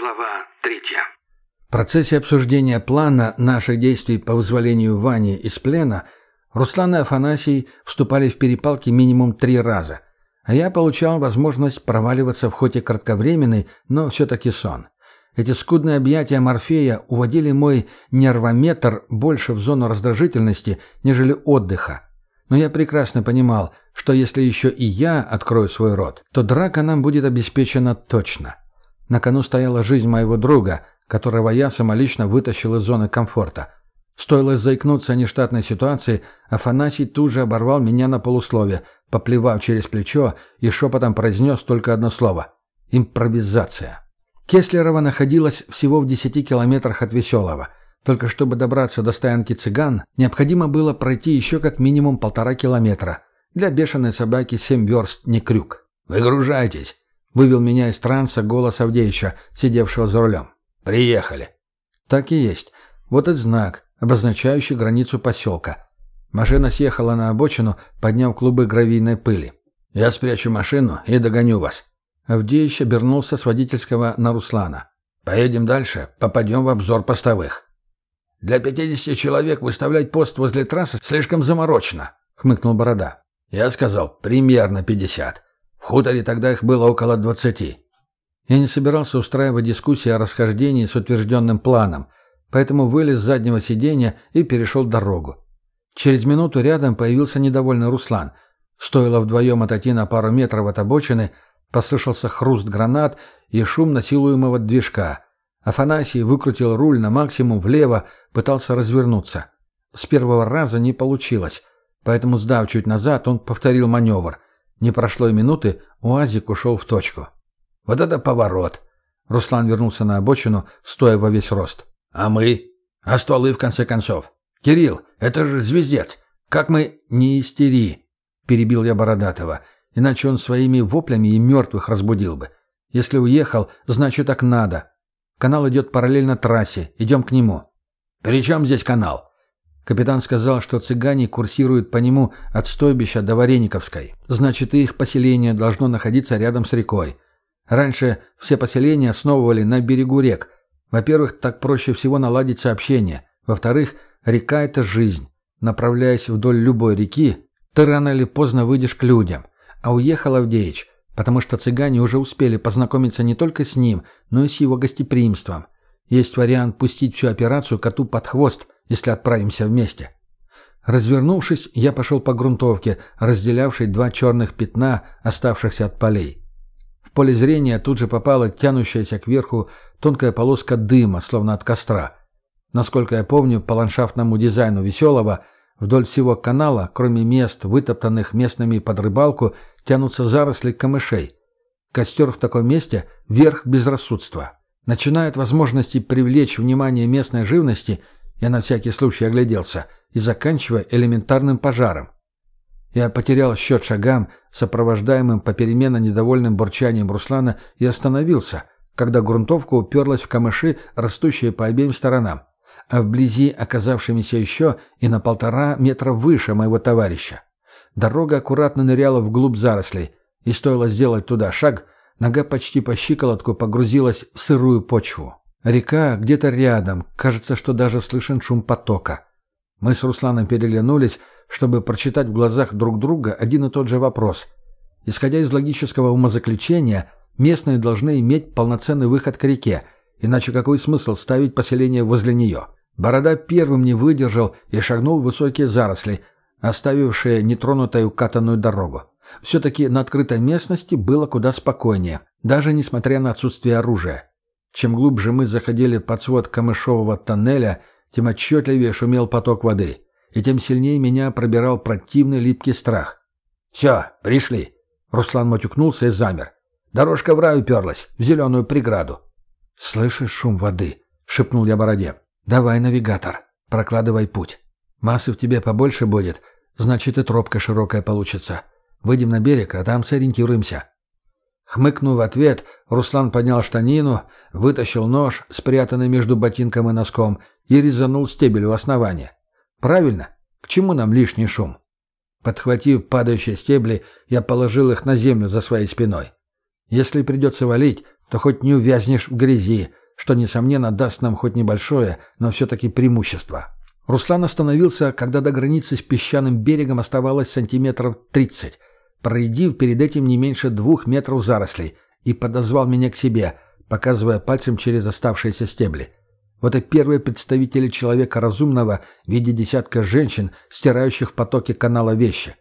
Глава третья. В процессе обсуждения плана наших действий по вызволению Вани из плена Руслан и Афанасий вступали в перепалки минимум три раза, а я получал возможность проваливаться в хоть и кратковременный, но все-таки сон. Эти скудные объятия Морфея уводили мой нервометр больше в зону раздражительности, нежели отдыха. Но я прекрасно понимал, что если еще и я открою свой рот, то драка нам будет обеспечена точно. На кону стояла жизнь моего друга, которого я самолично вытащил из зоны комфорта. Стоило заикнуться о нештатной ситуации, Афанасий тут же оборвал меня на полуслове, поплевав через плечо и шепотом произнес только одно слово – импровизация. Кеслерова находилась всего в десяти километрах от Веселого. Только чтобы добраться до стоянки цыган, необходимо было пройти еще как минимум полтора километра. Для бешеной собаки семь верст не крюк. «Выгружайтесь!» — вывел меня из транса голос Авдеича, сидевшего за рулем. «Приехали!» Так и есть. Вот и знак, обозначающий границу поселка. Машина съехала на обочину, подняв клубы гравийной пыли. «Я спрячу машину и догоню вас», Авдеич обернулся с водительского на Руслана. «Поедем дальше, попадем в обзор постовых». «Для пятидесяти человек выставлять пост возле трассы слишком заморочно», — хмыкнул Борода. «Я сказал, примерно пятьдесят. В хуторе тогда их было около двадцати». Я не собирался устраивать дискуссии о расхождении с утвержденным планом, поэтому вылез с заднего сиденья и перешел дорогу. Через минуту рядом появился недовольный Руслан. Стоило вдвоем отойти на пару метров от обочины — Послышался хруст гранат и шум насилуемого движка. Афанасий выкрутил руль на максимум влево, пытался развернуться. С первого раза не получилось, поэтому, сдав чуть назад, он повторил маневр. Не прошло и минуты, УАЗик ушел в точку. «Вот это поворот!» Руслан вернулся на обочину, стоя во весь рост. «А мы? А стволы, в конце концов? Кирилл, это же звездец! Как мы...» «Не истери!» — перебил я Бородатого — Иначе он своими воплями и мертвых разбудил бы. Если уехал, значит так надо. Канал идет параллельно трассе. Идем к нему. «При чем здесь канал?» Капитан сказал, что цыгане курсируют по нему от стойбища до Варениковской. Значит, их поселение должно находиться рядом с рекой. Раньше все поселения основывали на берегу рек. Во-первых, так проще всего наладить сообщение. Во-вторых, река – это жизнь. Направляясь вдоль любой реки, ты рано или поздно выйдешь к людям. А уехал Авдеич, потому что цыгане уже успели познакомиться не только с ним, но и с его гостеприимством. Есть вариант пустить всю операцию коту под хвост, если отправимся вместе. Развернувшись, я пошел по грунтовке, разделявшей два черных пятна, оставшихся от полей. В поле зрения тут же попала тянущаяся кверху тонкая полоска дыма, словно от костра. Насколько я помню, по ландшафтному дизайну «Веселого» Вдоль всего канала, кроме мест, вытоптанных местными под рыбалку, тянутся заросли камышей. Костер в таком месте – верх безрассудства. Начиная от возможности привлечь внимание местной живности, я на всякий случай огляделся, и заканчивая элементарным пожаром. Я потерял счет шагам, сопровождаемым попеременно недовольным бурчанием Руслана, и остановился, когда грунтовка уперлась в камыши, растущие по обеим сторонам а вблизи оказавшимися еще и на полтора метра выше моего товарища. Дорога аккуратно ныряла вглубь зарослей, и стоило сделать туда шаг, нога почти по щиколотку погрузилась в сырую почву. Река где-то рядом, кажется, что даже слышен шум потока. Мы с Русланом переглянулись, чтобы прочитать в глазах друг друга один и тот же вопрос. Исходя из логического умозаключения, местные должны иметь полноценный выход к реке, иначе какой смысл ставить поселение возле нее? Борода первым не выдержал и шагнул в высокие заросли, оставившие нетронутой укатанную дорогу. Все-таки на открытой местности было куда спокойнее, даже несмотря на отсутствие оружия. Чем глубже мы заходили под свод камышового тоннеля, тем отчетливее шумел поток воды, и тем сильнее меня пробирал противный липкий страх. «Все, пришли!» Руслан мотюкнулся и замер. Дорожка в рай уперлась, в зеленую преграду. «Слышишь шум воды?» — шепнул я бороде. «Давай, навигатор, прокладывай путь. Массы в тебе побольше будет, значит и тропка широкая получится. Выйдем на берег, а там сориентируемся». Хмыкнув в ответ, Руслан поднял штанину, вытащил нож, спрятанный между ботинком и носком, и резанул стебель у основания. «Правильно. К чему нам лишний шум?» Подхватив падающие стебли, я положил их на землю за своей спиной. Если придется валить, то хоть не увязнешь в грязи, что, несомненно, даст нам хоть небольшое, но все-таки преимущество. Руслан остановился, когда до границы с песчаным берегом оставалось сантиметров тридцать, проредив перед этим не меньше двух метров зарослей, и подозвал меня к себе, показывая пальцем через оставшиеся стебли. Вот и первые представители человека разумного в виде десятка женщин, стирающих в потоке канала вещи.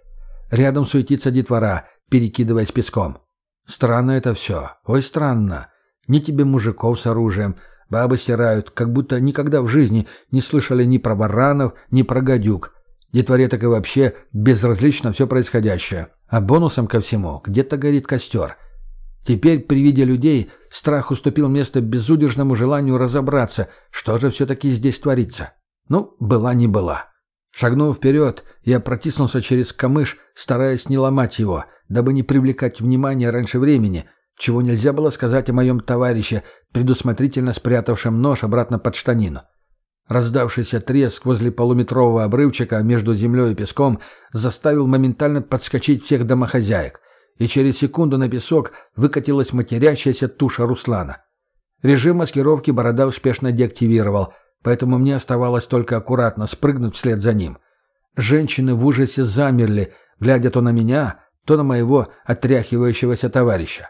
Рядом суетится детвора, перекидываясь песком. Странно это все. Ой, странно. Ни тебе мужиков с оружием. Бабы стирают, как будто никогда в жизни не слышали ни про баранов, ни про гадюк. Детворе так и вообще безразлично все происходящее. А бонусом ко всему где-то горит костер. Теперь при виде людей страх уступил место безудержному желанию разобраться, что же все-таки здесь творится. Ну, была не была. Шагнув вперед, я протиснулся через камыш, стараясь не ломать его, дабы не привлекать внимания раньше времени, чего нельзя было сказать о моем товарище, предусмотрительно спрятавшем нож обратно под штанину. Раздавшийся треск возле полуметрового обрывчика между землей и песком заставил моментально подскочить всех домохозяек, и через секунду на песок выкатилась матерящаяся туша Руслана. Режим маскировки Борода успешно деактивировал – поэтому мне оставалось только аккуратно спрыгнуть вслед за ним. Женщины в ужасе замерли, глядя то на меня, то на моего отряхивающегося товарища.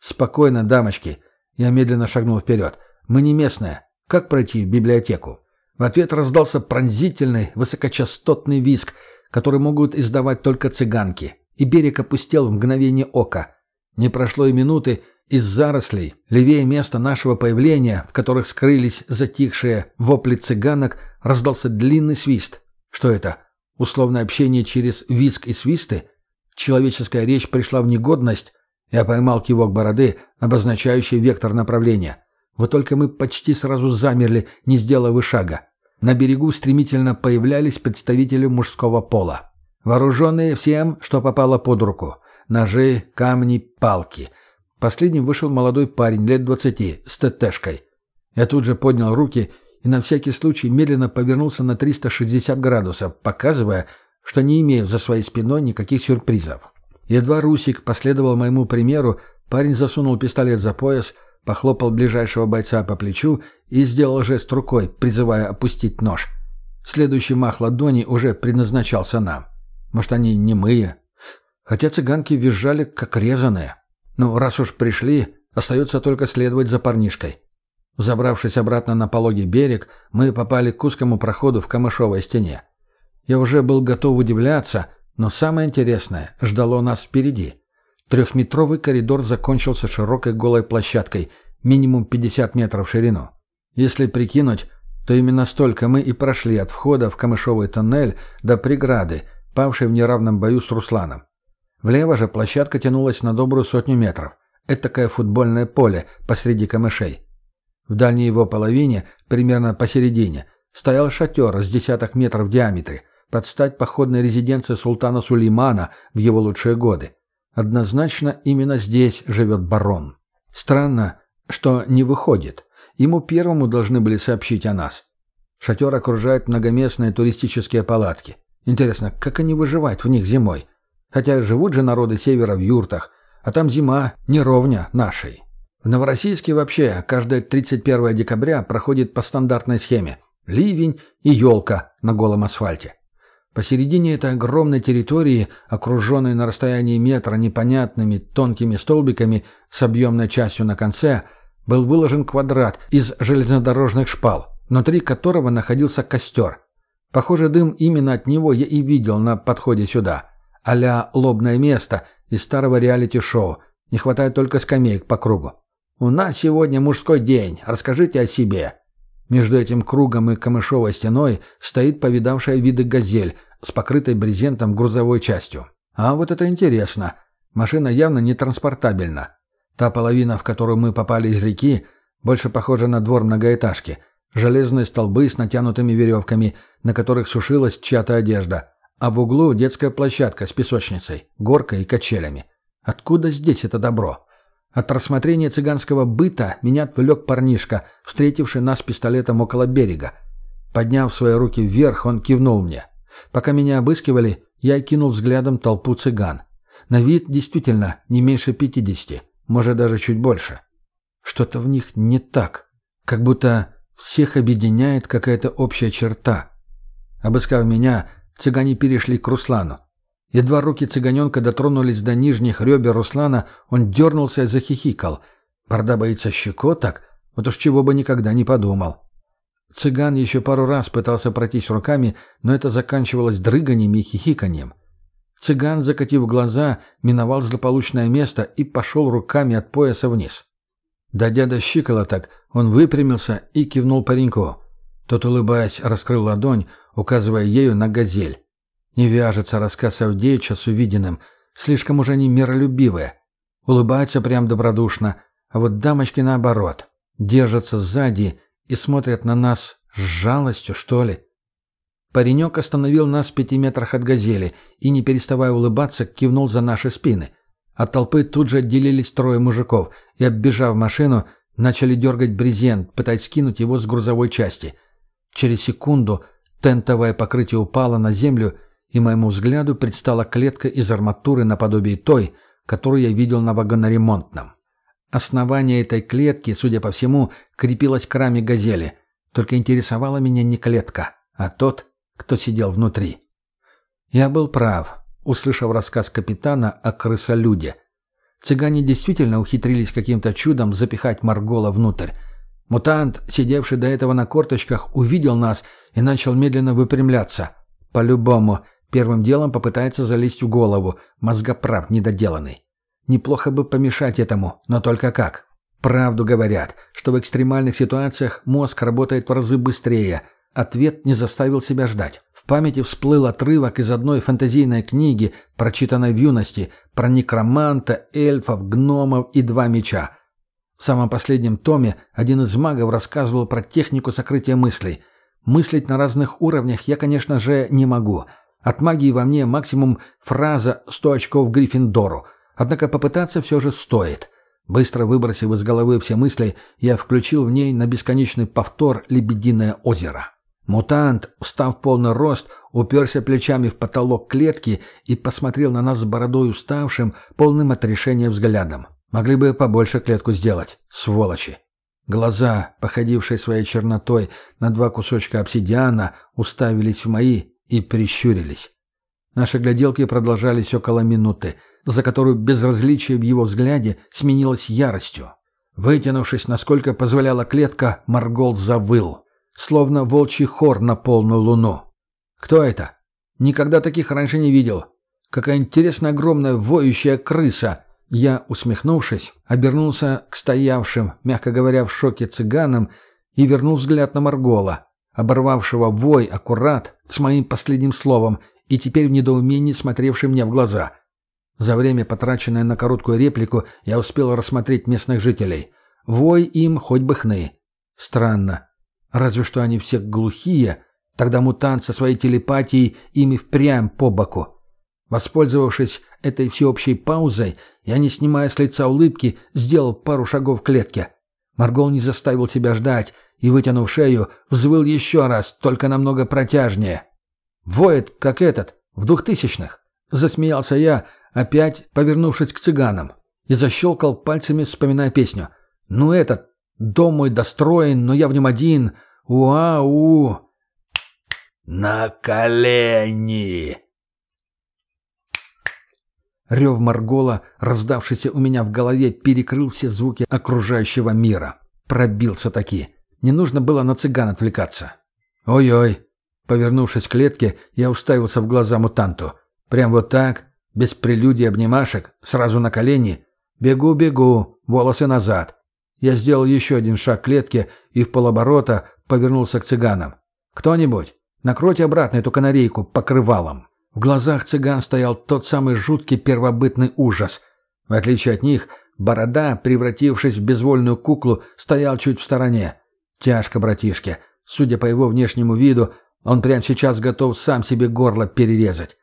«Спокойно, дамочки!» Я медленно шагнул вперед. «Мы не местные. Как пройти в библиотеку?» В ответ раздался пронзительный, высокочастотный визг, который могут издавать только цыганки, и берег опустел в мгновение ока. Не прошло и минуты, из зарослей, левее места нашего появления, в которых скрылись затихшие вопли цыганок, раздался длинный свист. Что это? Условное общение через виск и свисты? Человеческая речь пришла в негодность. Я поймал кивок бороды, обозначающий вектор направления. Вот только мы почти сразу замерли, не сделав и шага. На берегу стремительно появлялись представители мужского пола. Вооруженные всем, что попало под руку. Ножи, камни, палки — Последним вышел молодой парень лет двадцати с ТТшкой. Я тут же поднял руки и на всякий случай медленно повернулся на 360 градусов, показывая, что не имею за своей спиной никаких сюрпризов. Едва Русик последовал моему примеру, парень засунул пистолет за пояс, похлопал ближайшего бойца по плечу и сделал жест рукой, призывая опустить нож. Следующий мах ладони уже предназначался нам. Может, они немые? Хотя цыганки визжали, как резаные. Ну, раз уж пришли, остается только следовать за парнишкой. Забравшись обратно на пологий берег, мы попали к узкому проходу в камышовой стене. Я уже был готов удивляться, но самое интересное ждало нас впереди. Трехметровый коридор закончился широкой голой площадкой, минимум 50 метров в ширину. Если прикинуть, то именно столько мы и прошли от входа в камышовый тоннель до преграды, павшей в неравном бою с Русланом. Влево же площадка тянулась на добрую сотню метров. Этакое футбольное поле посреди камышей. В дальней его половине, примерно посередине, стоял шатер с десяток метров в диаметре, под стать походной резиденции султана Сулеймана в его лучшие годы. Однозначно именно здесь живет барон. Странно, что не выходит. Ему первому должны были сообщить о нас. Шатер окружает многоместные туристические палатки. Интересно, как они выживают в них зимой? Хотя живут же народы севера в юртах, а там зима не ровня нашей. В Новороссийске вообще каждое 31 декабря проходит по стандартной схеме. Ливень и елка на голом асфальте. Посередине этой огромной территории, окруженной на расстоянии метра непонятными тонкими столбиками с объемной частью на конце, был выложен квадрат из железнодорожных шпал, внутри которого находился костер. Похоже, дым именно от него я и видел на подходе сюда а «Лобное место» из старого реалити-шоу. Не хватает только скамеек по кругу. «У нас сегодня мужской день. Расскажите о себе». Между этим кругом и камышовой стеной стоит повидавшая виды газель с покрытой брезентом грузовой частью. А вот это интересно. Машина явно не транспортабельна. Та половина, в которую мы попали из реки, больше похожа на двор многоэтажки. Железные столбы с натянутыми веревками, на которых сушилась чья-то одежда. А в углу детская площадка с песочницей, горкой и качелями. Откуда здесь это добро? От рассмотрения цыганского быта меня отвлек парнишка, встретивший нас пистолетом около берега. Подняв свои руки вверх, он кивнул мне. Пока меня обыскивали, я кинул взглядом толпу цыган. На вид действительно не меньше пятидесяти, может даже чуть больше. Что-то в них не так. Как будто всех объединяет какая-то общая черта. Обыскав меня, цыгане перешли к Руслану. Едва руки цыганенка дотронулись до нижних ребер Руслана, он дернулся и захихикал. Борда боится щекоток? Вот уж чего бы никогда не подумал. Цыган еще пару раз пытался пройтись руками, но это заканчивалось дрыганием и хихиканием. Цыган, закатив глаза, миновал злополучное место и пошел руками от пояса вниз. Дойдя до щиколоток, он выпрямился и кивнул пареньку. Тот, улыбаясь, раскрыл ладонь, указывая ею на газель. Не вяжется рассказ Авдеича с увиденным, слишком уже они миролюбивые. Улыбаются прям добродушно, а вот дамочки наоборот. Держатся сзади и смотрят на нас с жалостью, что ли. Паренек остановил нас в пяти метрах от газели и, не переставая улыбаться, кивнул за наши спины. От толпы тут же отделились трое мужиков и, оббежав машину, начали дергать брезент, пытаясь скинуть его с грузовой части. Через секунду тентовое покрытие упало на землю, и моему взгляду предстала клетка из арматуры наподобие той, которую я видел на вагоноремонтном. Основание этой клетки, судя по всему, крепилось к раме газели. Только интересовала меня не клетка, а тот, кто сидел внутри. Я был прав, услышав рассказ капитана о крысолюде. Цыгане действительно ухитрились каким-то чудом запихать Маргола внутрь. Мутант, сидевший до этого на корточках, увидел нас и начал медленно выпрямляться. По-любому, Первым делом попытается залезть в голову, мозгоправ недоделанный. Неплохо бы помешать этому, но только как? Правду говорят, что в экстремальных ситуациях мозг работает в разы быстрее. Ответ не заставил себя ждать. В памяти всплыл отрывок из одной фантазийной книги, прочитанной в юности, про некроманта, эльфов, гномов и два меча. В самом последнем томе один из магов рассказывал про технику сокрытия мыслей. Мыслить на разных уровнях я, конечно же, не могу – от магии во мне максимум фраза «сто очков Гриффиндору». Однако попытаться все же стоит. Быстро выбросив из головы все мысли, я включил в ней на бесконечный повтор «Лебединое озеро». Мутант, встав в полный рост, уперся плечами в потолок клетки и посмотрел на нас с бородой уставшим, полным отрешения взглядом. Могли бы побольше клетку сделать, сволочи. Глаза, походившие своей чернотой на два кусочка обсидиана, уставились в мои, и прищурились. Наши гляделки продолжались около минуты, за которую безразличие в его взгляде сменилось яростью. Вытянувшись, насколько позволяла клетка, Маргол завыл, словно волчий хор на полную луну. «Кто это? Никогда таких раньше не видел. Какая интересная огромная воющая крыса!» Я, усмехнувшись, обернулся к стоявшим, мягко говоря, в шоке цыганам и вернул взгляд на Маргола оборвавшего вой аккурат с моим последним словом и теперь в недоумении смотревший мне в глаза. За время, потраченное на короткую реплику, я успел рассмотреть местных жителей. Вой им хоть бы хны. Странно. Разве что они все глухие, тогда мутант со своей телепатией ими впрямь по боку. Воспользовавшись этой всеобщей паузой, я, не снимая с лица улыбки, сделал пару шагов к клетке. Маргол не заставил себя ждать и, вытянув шею, взвыл еще раз, только намного протяжнее. «Воет, как этот, в двухтысячных!» Засмеялся я, опять повернувшись к цыганам, и защелкал пальцами, вспоминая песню. «Ну этот, дом мой достроен, но я в нем один. Уа-у!» «На колени!» Рев Маргола, раздавшийся у меня в голове, перекрыл все звуки окружающего мира. Пробился таки. Не нужно было на цыган отвлекаться. «Ой-ой!» Повернувшись к клетке, я уставился в глаза мутанту. Прям вот так, без прелюдий обнимашек, сразу на колени. Бегу-бегу, волосы назад. Я сделал еще один шаг к клетке и в полоборота повернулся к цыганам. «Кто-нибудь, накройте обратно эту канарейку покрывалом». В глазах цыган стоял тот самый жуткий первобытный ужас. В отличие от них, борода, превратившись в безвольную куклу, стоял чуть в стороне. Тяжко, братишке. Судя по его внешнему виду, он прямо сейчас готов сам себе горло перерезать.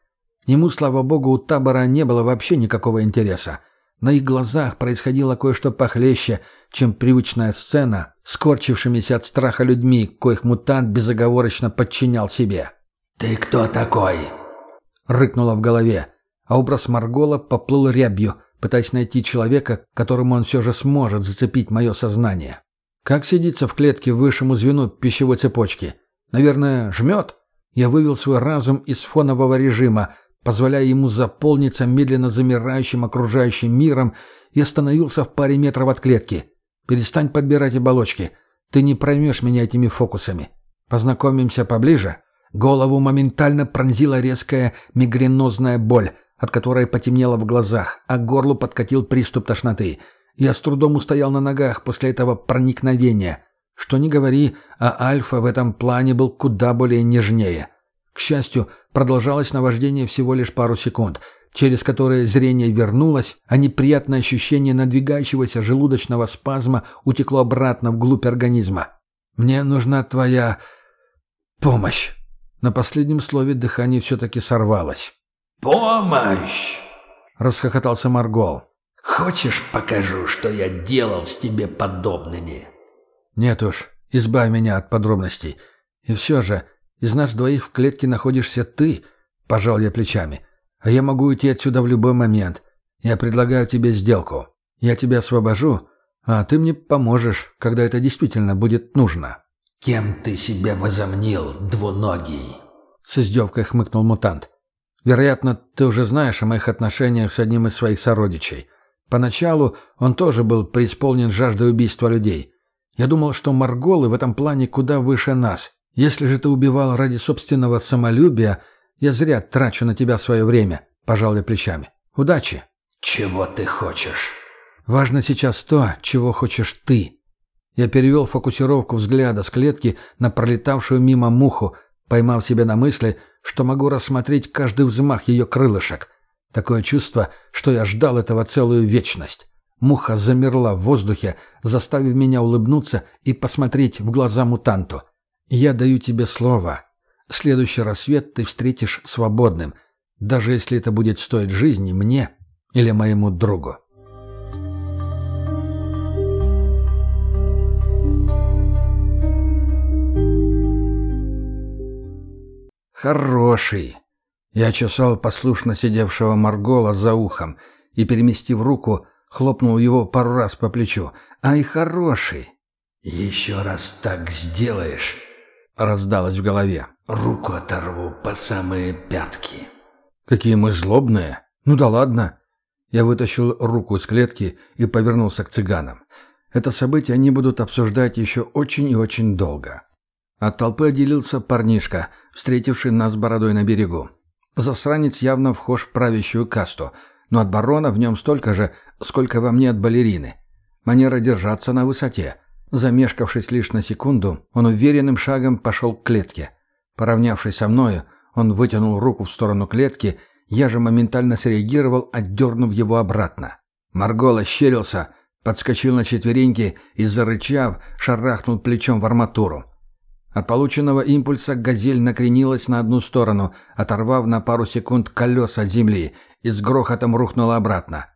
Ему, слава богу, у табора не было вообще никакого интереса. На их глазах происходило кое-что похлеще, чем привычная сцена, скорчившимися от страха людьми, коих мутант безоговорочно подчинял себе. «Ты кто такой?» — рыкнуло в голове, а образ Маргола поплыл рябью, пытаясь найти человека, которому он все же сможет зацепить мое сознание. Как сидится в клетке высшему звену пищевой цепочки? Наверное, жмет? Я вывел свой разум из фонового режима, позволяя ему заполниться медленно замирающим окружающим миром и остановился в паре метров от клетки. «Перестань подбирать оболочки. Ты не проймешь меня этими фокусами. Познакомимся поближе». Голову моментально пронзила резкая мигренозная боль, от которой потемнело в глазах, а к горлу подкатил приступ тошноты – я с трудом устоял на ногах после этого проникновения. Что ни говори, а Альфа в этом плане был куда более нежнее. К счастью, продолжалось наваждение всего лишь пару секунд, через которые зрение вернулось, а неприятное ощущение надвигающегося желудочного спазма утекло обратно вглубь организма. «Мне нужна твоя... помощь». На последнем слове дыхание все-таки сорвалось. «Помощь!» — расхохотался Маргол. Хочешь, покажу, что я делал с тебе подобными?» «Нет уж, избавь меня от подробностей. И все же, из нас двоих в клетке находишься ты», — пожал я плечами. «А я могу уйти отсюда в любой момент. Я предлагаю тебе сделку. Я тебя освобожу, а ты мне поможешь, когда это действительно будет нужно». «Кем ты себя возомнил, двуногий?» С издевкой хмыкнул мутант. «Вероятно, ты уже знаешь о моих отношениях с одним из своих сородичей. Поначалу он тоже был преисполнен жаждой убийства людей. Я думал, что Марголы в этом плане куда выше нас. Если же ты убивал ради собственного самолюбия, я зря трачу на тебя свое время», — пожал я плечами. «Удачи!» «Чего ты хочешь?» «Важно сейчас то, чего хочешь ты». Я перевел фокусировку взгляда с клетки на пролетавшую мимо муху, поймав себя на мысли, что могу рассмотреть каждый взмах ее крылышек. Такое чувство, что я ждал этого целую вечность. Муха замерла в воздухе, заставив меня улыбнуться и посмотреть в глаза мутанту. «Я даю тебе слово. Следующий рассвет ты встретишь свободным, даже если это будет стоить жизни мне или моему другу». «Хороший!» Я чесал послушно сидевшего Маргола за ухом и, переместив руку, хлопнул его пару раз по плечу. «Ай, хороший!» «Еще раз так сделаешь!» — раздалось в голове. «Руку оторву по самые пятки!» «Какие мы злобные! Ну да ладно!» Я вытащил руку из клетки и повернулся к цыганам. Это событие они будут обсуждать еще очень и очень долго. От толпы отделился парнишка, встретивший нас бородой на берегу. Засранец явно вхож в правящую касту, но от барона в нем столько же, сколько во мне от балерины. Манера держаться на высоте. Замешкавшись лишь на секунду, он уверенным шагом пошел к клетке. Поравнявшись со мною, он вытянул руку в сторону клетки, я же моментально среагировал, отдернув его обратно. Маргол ощерился, подскочил на четвереньки и, зарычав, шарахнул плечом в арматуру. От полученного импульса «Газель» накренилась на одну сторону, оторвав на пару секунд колеса от земли, и с грохотом рухнула обратно.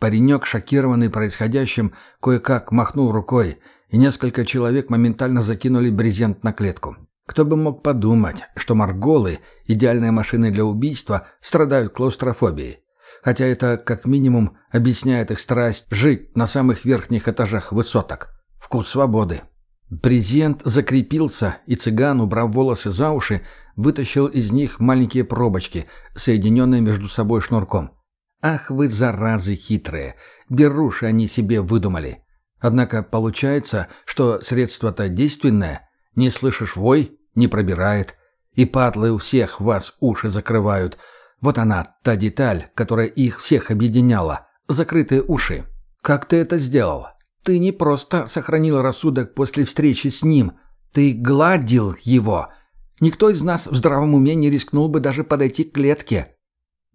Паренек, шокированный происходящим, кое-как махнул рукой, и несколько человек моментально закинули брезент на клетку. Кто бы мог подумать, что марголы, идеальные машины для убийства, страдают клаустрофобией. Хотя это, как минимум, объясняет их страсть жить на самых верхних этажах высоток. Вкус свободы. Брезент закрепился, и цыган, убрав волосы за уши, вытащил из них маленькие пробочки, соединенные между собой шнурком. «Ах вы, заразы хитрые! Беруши они себе выдумали!» Однако получается, что средство-то действенное. Не слышишь вой — не пробирает. И патлы у всех вас уши закрывают. Вот она, та деталь, которая их всех объединяла. Закрытые уши. Как ты это сделал? Ты не просто сохранил рассудок после встречи с ним. Ты гладил его. Никто из нас в здравом уме не рискнул бы даже подойти к клетке.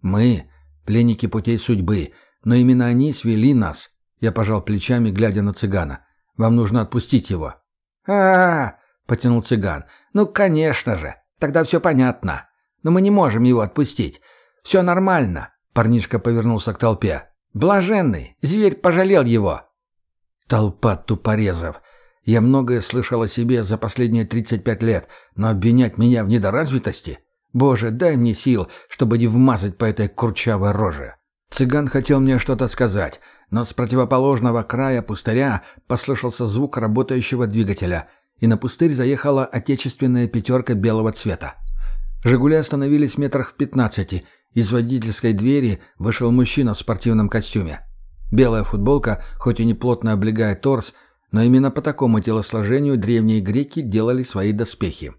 Мы — пленники путей судьбы, но именно они свели нас. Я пожал плечами, глядя на цыгана. Вам нужно отпустить его. а, -а, -а потянул цыган. «Ну, конечно же. Тогда все понятно. Но мы не можем его отпустить. Все нормально». Парнишка повернулся к толпе. «Блаженный! Зверь пожалел его!» Толпа тупорезов. Я многое слышал о себе за последние 35 лет, но обвинять меня в недоразвитости? Боже, дай мне сил, чтобы не вмазать по этой курчавой роже. Цыган хотел мне что-то сказать, но с противоположного края пустыря послышался звук работающего двигателя, и на пустырь заехала отечественная пятерка белого цвета. «Жигули» остановились метрах в пятнадцати. Из водительской двери вышел мужчина в спортивном костюме. Белая футболка, хоть и не плотно облегает торс, но именно по такому телосложению древние греки делали свои доспехи.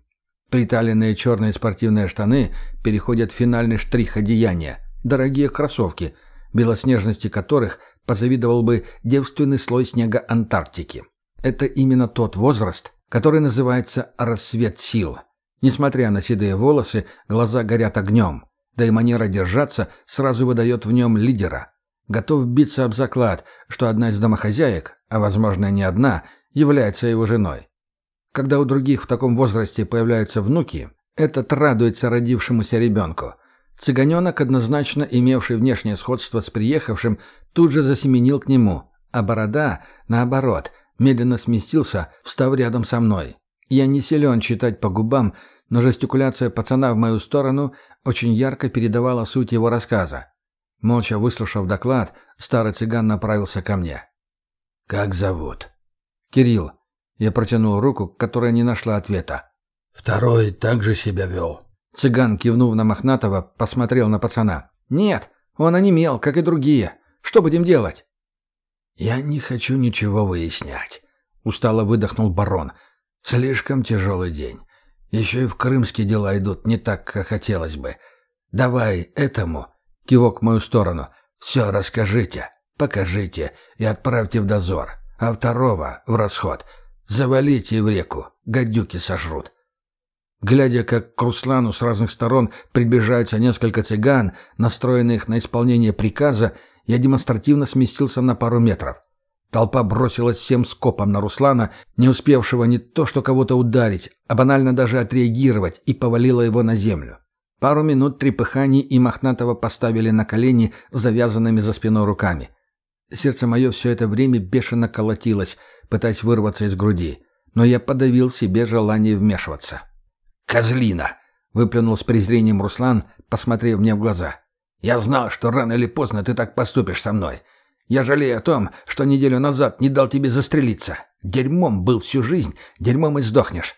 Приталенные черные спортивные штаны переходят в финальный штрих одеяния – дорогие кроссовки, белоснежности которых позавидовал бы девственный слой снега Антарктики. Это именно тот возраст, который называется «рассвет сил». Несмотря на седые волосы, глаза горят огнем, да и манера держаться сразу выдает в нем лидера. Готов биться об заклад, что одна из домохозяек, а возможно не одна, является его женой. Когда у других в таком возрасте появляются внуки, этот радуется родившемуся ребенку. Цыганенок, однозначно имевший внешнее сходство с приехавшим, тут же засеменил к нему, а борода, наоборот, медленно сместился, встав рядом со мной. Я не силен читать по губам, но жестикуляция пацана в мою сторону очень ярко передавала суть его рассказа. Молча выслушав доклад, старый цыган направился ко мне. «Как зовут?» «Кирилл. Я протянул руку, которая не нашла ответа. «Второй также себя вел». Цыган, кивнув на Мохнатого, посмотрел на пацана. «Нет, он онемел, как и другие. Что будем делать?» «Я не хочу ничего выяснять», — устало выдохнул барон. «Слишком тяжелый день. Еще и в крымские дела идут не так, как хотелось бы. Давай этому, — кивок в мою сторону, — все расскажите, покажите и отправьте в дозор, а второго — в расход. Завалите в реку, гадюки сожрут. Глядя, как к Руслану с разных сторон приближаются несколько цыган, настроенных на исполнение приказа, я демонстративно сместился на пару метров. Толпа бросилась всем скопом на Руслана, не успевшего не то что кого-то ударить, а банально даже отреагировать, и повалила его на землю. Пару минут трепыханий и Мохнатого поставили на колени завязанными за спиной руками. Сердце мое все это время бешено колотилось, пытаясь вырваться из груди. Но я подавил себе желание вмешиваться. «Козлина!» — выплюнул с презрением Руслан, посмотрев мне в глаза. «Я знал, что рано или поздно ты так поступишь со мной. Я жалею о том, что неделю назад не дал тебе застрелиться. Дерьмом был всю жизнь, дерьмом и сдохнешь.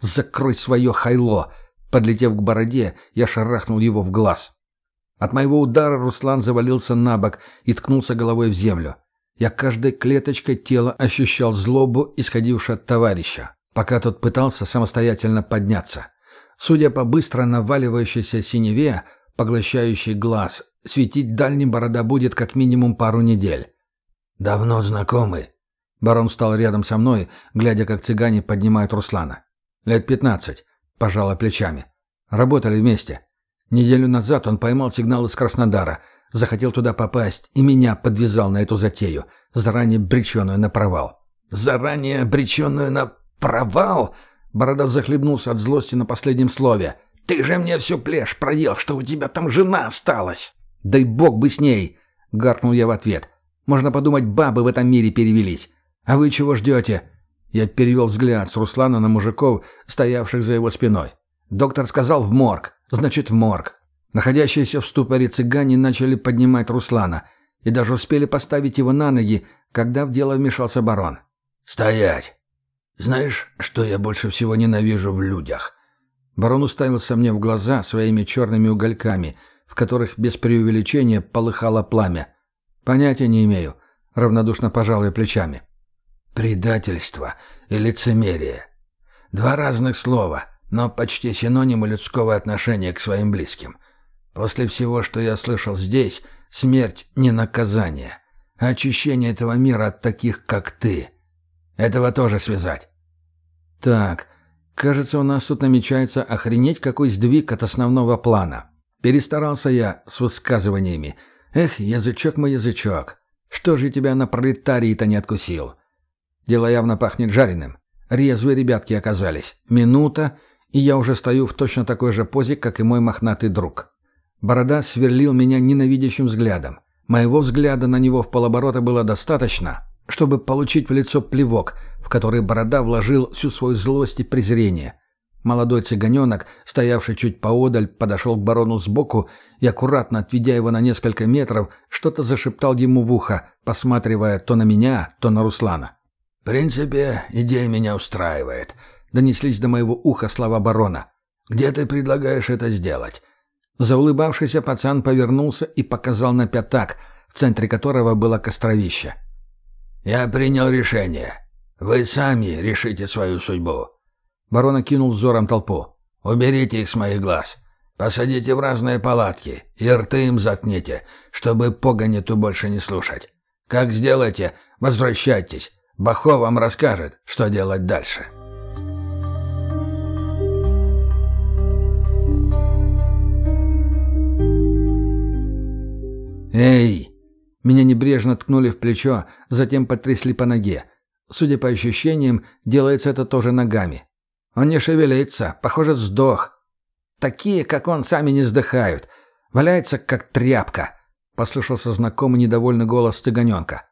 Закрой свое хайло!» Подлетев к бороде, я шарахнул его в глаз. От моего удара Руслан завалился на бок и ткнулся головой в землю. Я каждой клеточкой тела ощущал злобу, исходившую от товарища, пока тот пытался самостоятельно подняться. Судя по быстро наваливающейся синеве, поглощающей глаз, светить дальним борода будет как минимум пару недель. «Давно знакомы?» Барон стал рядом со мной, глядя, как цыгане поднимают Руслана. «Лет пятнадцать», — пожала плечами. «Работали вместе. Неделю назад он поймал сигнал из Краснодара — захотел туда попасть и меня подвязал на эту затею, заранее обреченную на провал. «Заранее обреченную на провал?» Борода захлебнулся от злости на последнем слове. «Ты же мне всю плешь проел, что у тебя там жена осталась!» «Дай бог бы с ней!» — гаркнул я в ответ. «Можно подумать, бабы в этом мире перевелись. А вы чего ждете?» Я перевел взгляд с Руслана на мужиков, стоявших за его спиной. Доктор сказал «в морг». Значит, в морг. Находящиеся в ступоре цыгане начали поднимать Руслана и даже успели поставить его на ноги, когда в дело вмешался барон. «Стоять! Знаешь, что я больше всего ненавижу в людях?» Барон уставился мне в глаза своими черными угольками, в которых без преувеличения полыхало пламя. «Понятия не имею», — равнодушно пожал я плечами. «Предательство и лицемерие. Два разных слова, но почти синонимы людского отношения к своим близким. После всего, что я слышал здесь, смерть не наказание, а очищение этого мира от таких, как ты. Этого тоже связать. Так, кажется, у нас тут намечается охренеть какой сдвиг от основного плана. Перестарался я с высказываниями. Эх, язычок мой язычок, что же тебя на пролетарии-то не откусил? Дело явно пахнет жареным. Резвые ребятки оказались. Минута, и я уже стою в точно такой же позе, как и мой мохнатый друг. Борода сверлил меня ненавидящим взглядом. Моего взгляда на него в полоборота было достаточно, чтобы получить в лицо плевок, в который Борода вложил всю свою злость и презрение. Молодой цыганенок, стоявший чуть поодаль, подошел к барону сбоку и, аккуратно отведя его на несколько метров, что-то зашептал ему в ухо, посматривая то на меня, то на Руслана. «В принципе, идея меня устраивает», — донеслись до моего уха слова барона. «Где ты предлагаешь это сделать?» Заулыбавшийся пацан повернулся и показал на пятак, в центре которого было костровище. «Я принял решение. Вы сами решите свою судьбу. Барон окинул взором толпу. «Уберите их с моих глаз. Посадите в разные палатки и рты им заткните, чтобы погонь эту больше не слушать. Как сделаете, возвращайтесь. Бахо вам расскажет, что делать дальше». «Эй!» Меня небрежно ткнули в плечо, затем потрясли по ноге. Судя по ощущениям, делается это тоже ногами. Он не шевелится, похоже, сдох. Такие, как он, сами не сдыхают. Валяется, как тряпка. Послышался знакомый недовольный голос цыганенка.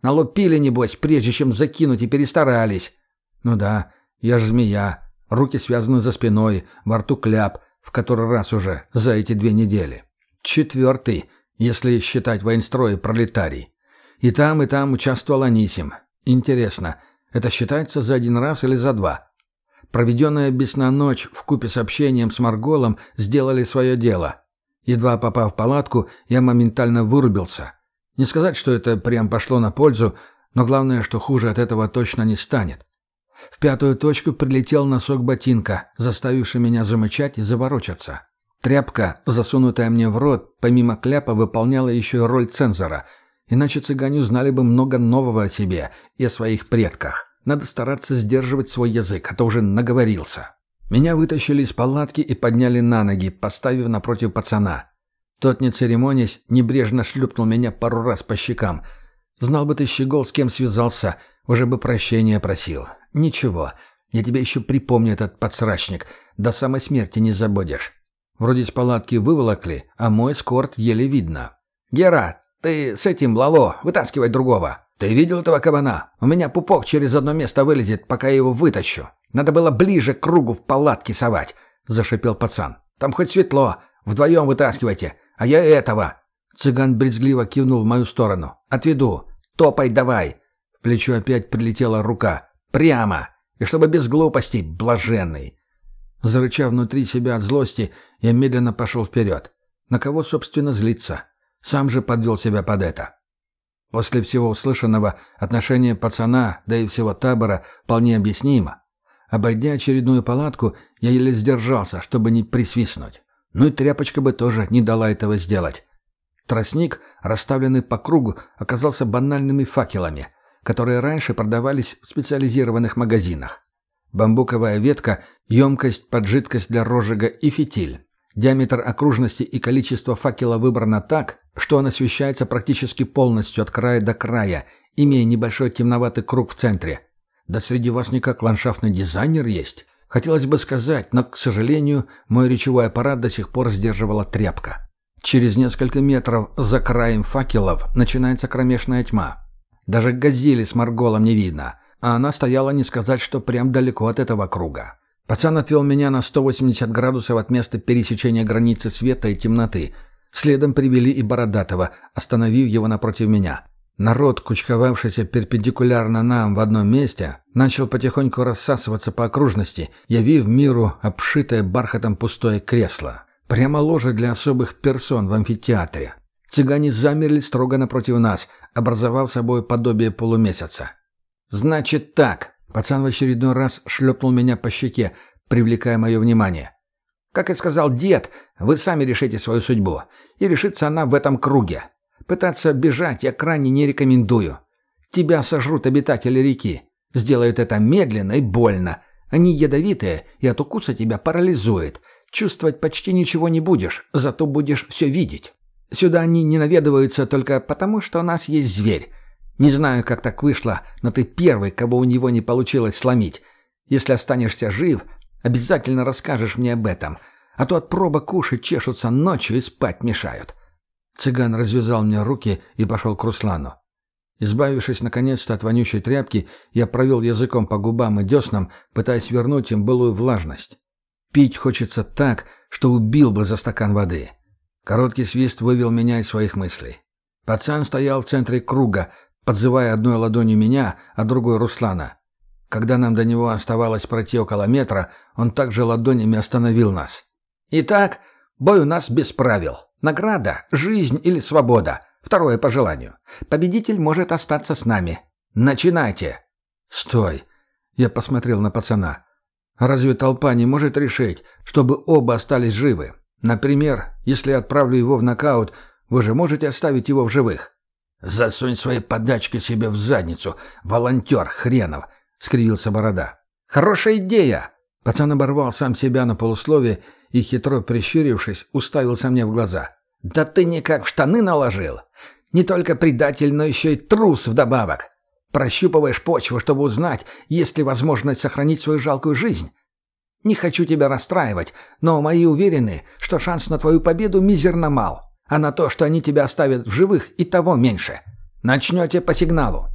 Налупили, небось, прежде чем закинуть, и перестарались. Ну да, я ж змея. Руки связаны за спиной, во рту кляп, в который раз уже за эти две недели. Четвертый, если считать военстрой пролетарий. И там, и там участвовал Анисим. Интересно, это считается за один раз или за два? Проведенная без ночь в купе с общением с Марголом сделали свое дело. Едва попав в палатку, я моментально вырубился. Не сказать, что это прям пошло на пользу, но главное, что хуже от этого точно не станет. В пятую точку прилетел носок ботинка, заставивший меня замычать и заворочаться. Тряпка, засунутая мне в рот, помимо кляпа, выполняла еще роль цензора, иначе цыгане узнали бы много нового о себе и о своих предках. Надо стараться сдерживать свой язык, а то уже наговорился. Меня вытащили из палатки и подняли на ноги, поставив напротив пацана. Тот, не церемонясь, небрежно шлепнул меня пару раз по щекам. Знал бы ты, щегол, с кем связался, уже бы прощения просил. Ничего, я тебе еще припомню этот подсрачник, до самой смерти не забудешь. Вроде с палатки выволокли, а мой скорт еле видно. «Гера, ты с этим, Лало, вытаскивай другого!» «Ты видел этого кабана? У меня пупок через одно место вылезет, пока я его вытащу. Надо было ближе к кругу в палатке совать», — зашипел пацан. «Там хоть светло. Вдвоем вытаскивайте. А я этого». Цыган брезгливо кивнул в мою сторону. «Отведу. Топай давай». В плечо опять прилетела рука. «Прямо. И чтобы без глупостей, блаженный». Зарычав внутри себя от злости, я медленно пошел вперед. На кого, собственно, злиться? Сам же подвел себя под это. После всего услышанного отношение пацана, да и всего табора, вполне объяснимо. Обойдя очередную палатку, я еле сдержался, чтобы не присвистнуть. Ну и тряпочка бы тоже не дала этого сделать. Тростник, расставленный по кругу, оказался банальными факелами, которые раньше продавались в специализированных магазинах. Бамбуковая ветка, емкость под жидкость для розжига и фитиль. Диаметр окружности и количество факела выбрано так, что он освещается практически полностью от края до края, имея небольшой темноватый круг в центре. Да среди вас никак ландшафтный дизайнер есть. Хотелось бы сказать, но, к сожалению, мой речевой аппарат до сих пор сдерживала тряпка. Через несколько метров за краем факелов начинается кромешная тьма. Даже газели с Марголом не видно, а она стояла не сказать, что прям далеко от этого круга. Пацан отвел меня на 180 градусов от места пересечения границы света и темноты. Следом привели и Бородатого, остановив его напротив меня. Народ, кучковавшийся перпендикулярно нам в одном месте, начал потихоньку рассасываться по окружности, явив миру обшитое бархатом пустое кресло. Прямо ложе для особых персон в амфитеатре. Цыгане замерли строго напротив нас, образовав собой подобие полумесяца. «Значит так», Пацан в очередной раз шлепнул меня по щеке, привлекая мое внимание. «Как и сказал дед, вы сами решите свою судьбу. И решится она в этом круге. Пытаться бежать я крайне не рекомендую. Тебя сожрут обитатели реки. Сделают это медленно и больно. Они ядовитые, и от укуса тебя парализует. Чувствовать почти ничего не будешь, зато будешь все видеть. Сюда они не наведываются только потому, что у нас есть зверь. Не знаю, как так вышло, но ты первый, кого у него не получилось сломить. Если останешься жив, обязательно расскажешь мне об этом, а то от пробок уши чешутся ночью и спать мешают». Цыган развязал мне руки и пошел к Руслану. Избавившись наконец-то от вонючей тряпки, я провел языком по губам и деснам, пытаясь вернуть им былую влажность. Пить хочется так, что убил бы за стакан воды. Короткий свист вывел меня из своих мыслей. Пацан стоял в центре круга, подзывая одной ладонью меня, а другой Руслана. Когда нам до него оставалось пройти около метра, он также ладонями остановил нас. «Итак, бой у нас без правил. Награда, жизнь или свобода. Второе по желанию. Победитель может остаться с нами. Начинайте!» «Стой!» Я посмотрел на пацана. «Разве толпа не может решить, чтобы оба остались живы? Например, если отправлю его в нокаут, вы же можете оставить его в живых?» «Засунь свои подачки себе в задницу, волонтер хренов!» — скривился Борода. «Хорошая идея!» Пацан оборвал сам себя на полусловие и, хитро прищурившись, уставился мне в глаза. «Да ты никак в штаны наложил! Не только предатель, но еще и трус вдобавок! Прощупываешь почву, чтобы узнать, есть ли возможность сохранить свою жалкую жизнь. Не хочу тебя расстраивать, но мои уверены, что шанс на твою победу мизерно мал, а на то, что они тебя оставят в живых, и того меньше. Начнете по сигналу».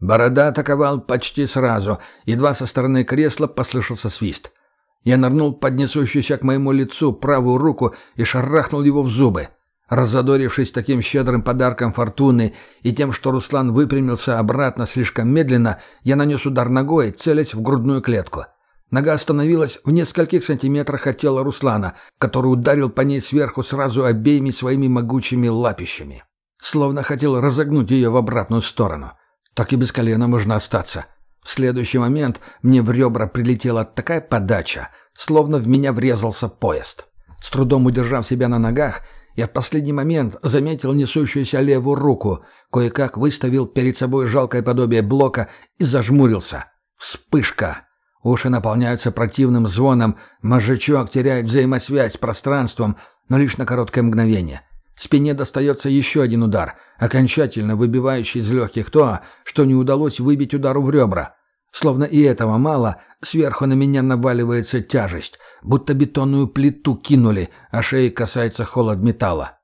Борода атаковал почти сразу, едва со стороны кресла послышался свист. Я нырнул под несущуюся к моему лицу правую руку и шарахнул его в зубы. Разодорившись таким щедрым подарком фортуны и тем, что Руслан выпрямился обратно слишком медленно, я нанес удар ногой, целясь в грудную клетку. Нога остановилась в нескольких сантиметрах от тела Руслана, который ударил по ней сверху сразу обеими своими могучими лапищами. Словно хотел разогнуть ее в обратную сторону. Так и без колена можно остаться. В следующий момент мне в ребра прилетела такая подача, словно в меня врезался поезд. С трудом удержав себя на ногах, я в последний момент заметил несущуюся левую руку, кое-как выставил перед собой жалкое подобие блока и зажмурился. Вспышка! Уши наполняются противным звоном, мозжечок теряет взаимосвязь с пространством, но лишь на короткое мгновение. Спине достается еще один удар, окончательно выбивающий из легких то, что не удалось выбить удару в ребра. Словно и этого мало, сверху на меня наваливается тяжесть, будто бетонную плиту кинули, а шеи касается холод металла.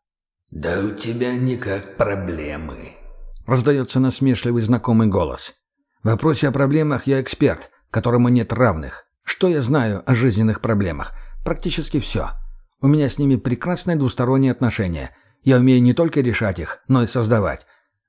«Да у тебя никак проблемы», — раздается насмешливый знакомый голос. В вопросе о проблемах я эксперт, которому нет равных. Что я знаю о жизненных проблемах? Практически все. У меня с ними прекрасные двусторонние отношения — я умею не только решать их, но и создавать.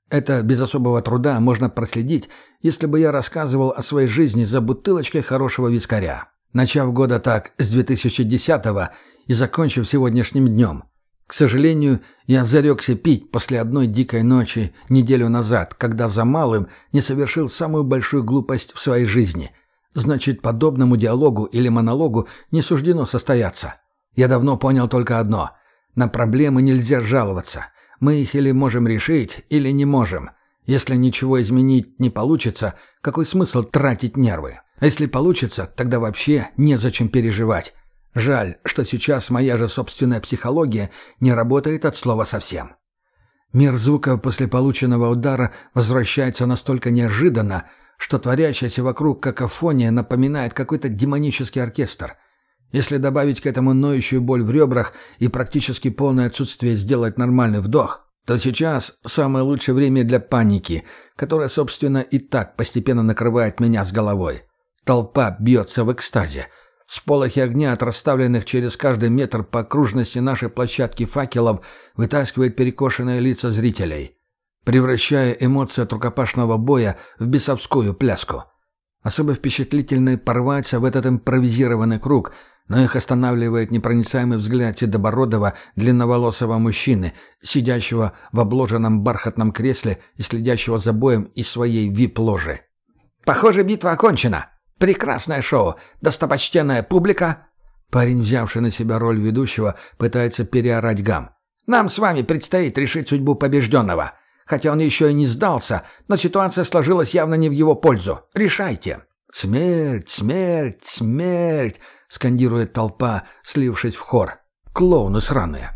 Это без особого труда можно проследить, если бы я рассказывал о своей жизни за бутылочкой хорошего вискаря. Начав года так с 2010-го и закончив сегодняшним днем. К сожалению, я зарекся пить после одной дикой ночи неделю назад, когда за малым не совершил самую большую глупость в своей жизни. Значит, подобному диалогу или монологу не суждено состояться. Я давно понял только одно – на проблемы нельзя жаловаться. Мы их или можем решить, или не можем. Если ничего изменить не получится, какой смысл тратить нервы? А если получится, тогда вообще незачем переживать. Жаль, что сейчас моя же собственная психология не работает от слова совсем. Мир звука после полученного удара возвращается настолько неожиданно, что творящаяся вокруг какофония напоминает какой-то демонический оркестр – если добавить к этому ноющую боль в ребрах и практически полное отсутствие сделать нормальный вдох, то сейчас самое лучшее время для паники, которая, собственно, и так постепенно накрывает меня с головой. Толпа бьется в экстазе. Сполохи огня от расставленных через каждый метр по окружности нашей площадки факелов вытаскивает перекошенные лица зрителей, превращая эмоции от рукопашного боя в бесовскую пляску. Особо впечатлительно порваться в этот импровизированный круг – но их останавливает непроницаемый взгляд седобородого, длинноволосого мужчины, сидящего в обложенном бархатном кресле и следящего за боем из своей вип-ложи. «Похоже, битва окончена. Прекрасное шоу. Достопочтенная публика». Парень, взявший на себя роль ведущего, пытается переорать гам. «Нам с вами предстоит решить судьбу побежденного. Хотя он еще и не сдался, но ситуация сложилась явно не в его пользу. Решайте». «Смерть! Смерть! Смерть!» — скандирует толпа, слившись в хор. «Клоуны сраные!»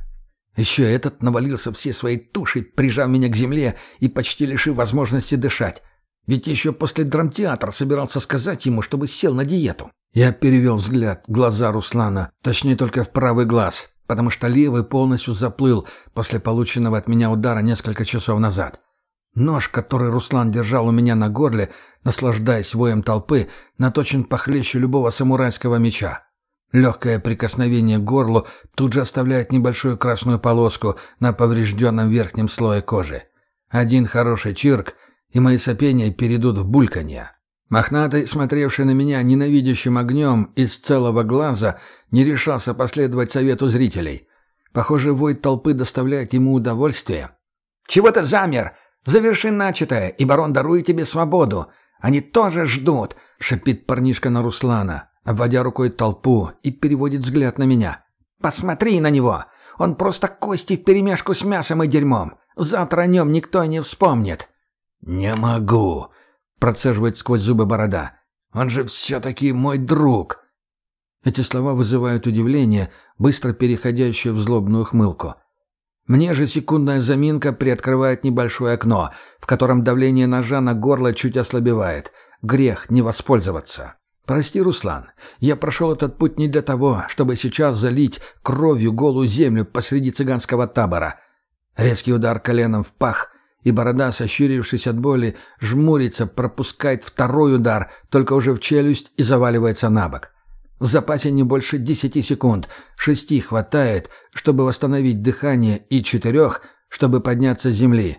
Еще этот навалился всей своей тушей, прижав меня к земле и почти лишив возможности дышать. Ведь еще после драмтеатра собирался сказать ему, чтобы сел на диету. Я перевел взгляд в глаза Руслана, точнее только в правый глаз, потому что левый полностью заплыл после полученного от меня удара несколько часов назад. Нож, который Руслан держал у меня на горле, наслаждаясь воем толпы, наточен похлеще любого самурайского меча. Легкое прикосновение к горлу тут же оставляет небольшую красную полоску на поврежденном верхнем слое кожи. Один хороший чирк, и мои сопения перейдут в бульканье. Мохнатый, смотревший на меня ненавидящим огнем из целого глаза, не решался последовать совету зрителей. Похоже, вой толпы доставляет ему удовольствие. «Чего ты замер? Заверши начатое, и барон дарует тебе свободу. Они тоже ждут», — шипит парнишка на Руслана, обводя рукой толпу и переводит взгляд на меня. «Посмотри на него! Он просто кости вперемешку с мясом и дерьмом. Завтра о нем никто не вспомнит». «Не могу», — процеживает сквозь зубы борода. «Он же все-таки мой друг». Эти слова вызывают удивление, быстро переходящее в злобную хмылку. Мне же секундная заминка приоткрывает небольшое окно, в котором давление ножа на горло чуть ослабевает. Грех не воспользоваться. «Прости, Руслан, я прошел этот путь не для того, чтобы сейчас залить кровью голую землю посреди цыганского табора». Резкий удар коленом в пах, и борода, сощурившись от боли, жмурится, пропускает второй удар, только уже в челюсть и заваливается на бок. В запасе не больше десяти секунд, шести хватает, чтобы восстановить дыхание, и четырех, чтобы подняться с земли.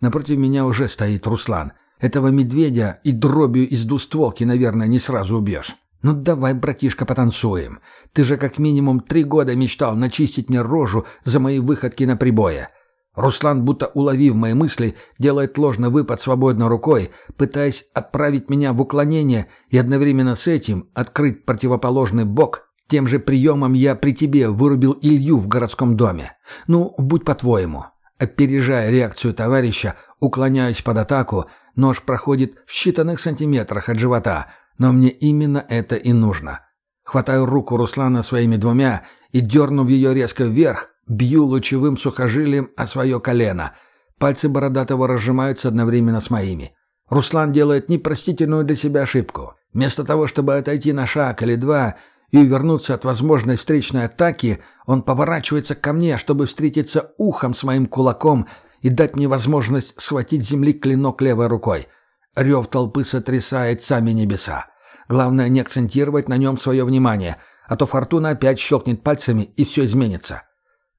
Напротив меня уже стоит Руслан. Этого медведя и дробью из двустволки, наверное, не сразу убьешь. Ну давай, братишка, потанцуем. Ты же как минимум три года мечтал начистить мне рожу за мои выходки на прибое. Руслан, будто уловив мои мысли, делает ложный выпад свободной рукой, пытаясь отправить меня в уклонение и одновременно с этим открыть противоположный бок. Тем же приемом я при тебе вырубил Илью в городском доме. Ну, будь по-твоему. Опережая реакцию товарища, уклоняюсь под атаку, Нож проходит в считанных сантиметрах от живота, но мне именно это и нужно. Хватаю руку Руслана своими двумя и, дернув ее резко вверх, бью лучевым сухожилием о свое колено. Пальцы Бородатого разжимаются одновременно с моими. Руслан делает непростительную для себя ошибку. Вместо того, чтобы отойти на шаг или два и увернуться от возможной встречной атаки, он поворачивается ко мне, чтобы встретиться ухом с моим кулаком и дать мне возможность схватить земли клинок левой рукой. Рев толпы сотрясает сами небеса. Главное не акцентировать на нем свое внимание, а то фортуна опять щелкнет пальцами и все изменится.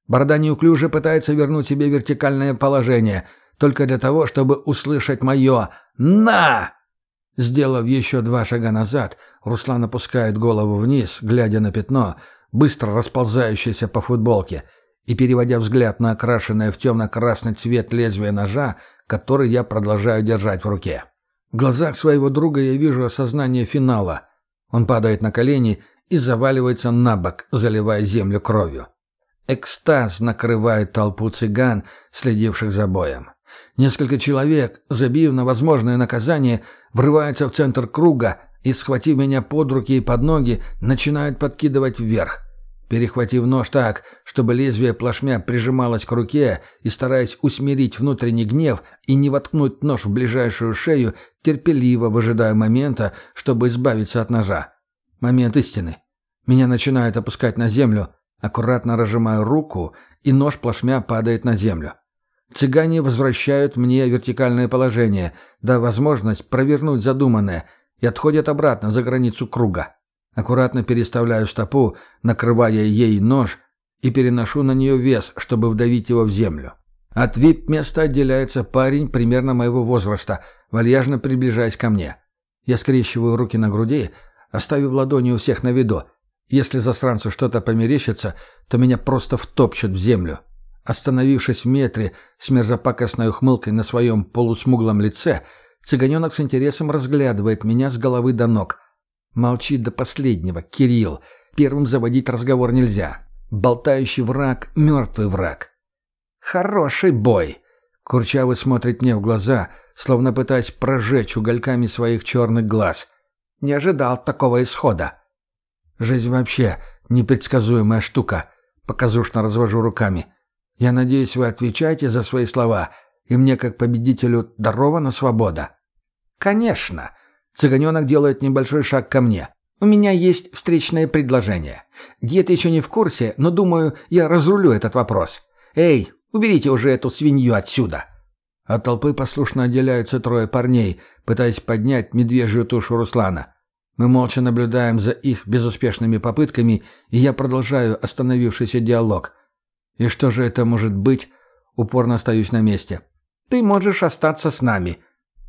Борода неуклюже пытается вернуть себе вертикальное положение, только для того, чтобы услышать мое «На!». Сделав еще два шага назад, Руслан опускает голову вниз, глядя на пятно, быстро расползающееся по футболке – и переводя взгляд на окрашенное в темно-красный цвет лезвие ножа, который я продолжаю держать в руке. В глазах своего друга я вижу осознание финала. Он падает на колени и заваливается на бок, заливая землю кровью. Экстаз накрывает толпу цыган, следивших за боем. Несколько человек, забив на возможное наказание, врываются в центр круга и, схватив меня под руки и под ноги, начинают подкидывать вверх. Перехватив нож так, чтобы лезвие плашмя прижималось к руке и стараясь усмирить внутренний гнев и не воткнуть нож в ближайшую шею, терпеливо выжидая момента, чтобы избавиться от ножа. Момент истины. Меня начинают опускать на землю, аккуратно разжимаю руку, и нож плашмя падает на землю. Цыгане возвращают мне вертикальное положение, да возможность провернуть задуманное, и отходят обратно за границу круга. Аккуратно переставляю стопу, накрывая ей нож, и переношу на нее вес, чтобы вдавить его в землю. От вип-места отделяется парень примерно моего возраста, вальяжно приближаясь ко мне. Я скрещиваю руки на груди, оставив ладони у всех на виду. Если застранцу что-то померещится, то меня просто втопчут в землю. Остановившись в метре с мерзопакостной ухмылкой на своем полусмуглом лице, цыганенок с интересом разглядывает меня с головы до ног. Молчит до последнего, Кирилл. Первым заводить разговор нельзя. Болтающий враг — мертвый враг. «Хороший бой!» Курчавый смотрит мне в глаза, словно пытаясь прожечь угольками своих черных глаз. Не ожидал такого исхода. Жизнь вообще непредсказуемая штука. Показушно развожу руками. Я надеюсь, вы отвечаете за свои слова, и мне, как победителю, дарована свобода. «Конечно!» Цыганенок делает небольшой шаг ко мне. «У меня есть встречное предложение. Дед еще не в курсе, но, думаю, я разрулю этот вопрос. Эй, уберите уже эту свинью отсюда!» От толпы послушно отделяются трое парней, пытаясь поднять медвежью тушу Руслана. Мы молча наблюдаем за их безуспешными попытками, и я продолжаю остановившийся диалог. «И что же это может быть?» Упорно остаюсь на месте. «Ты можешь остаться с нами.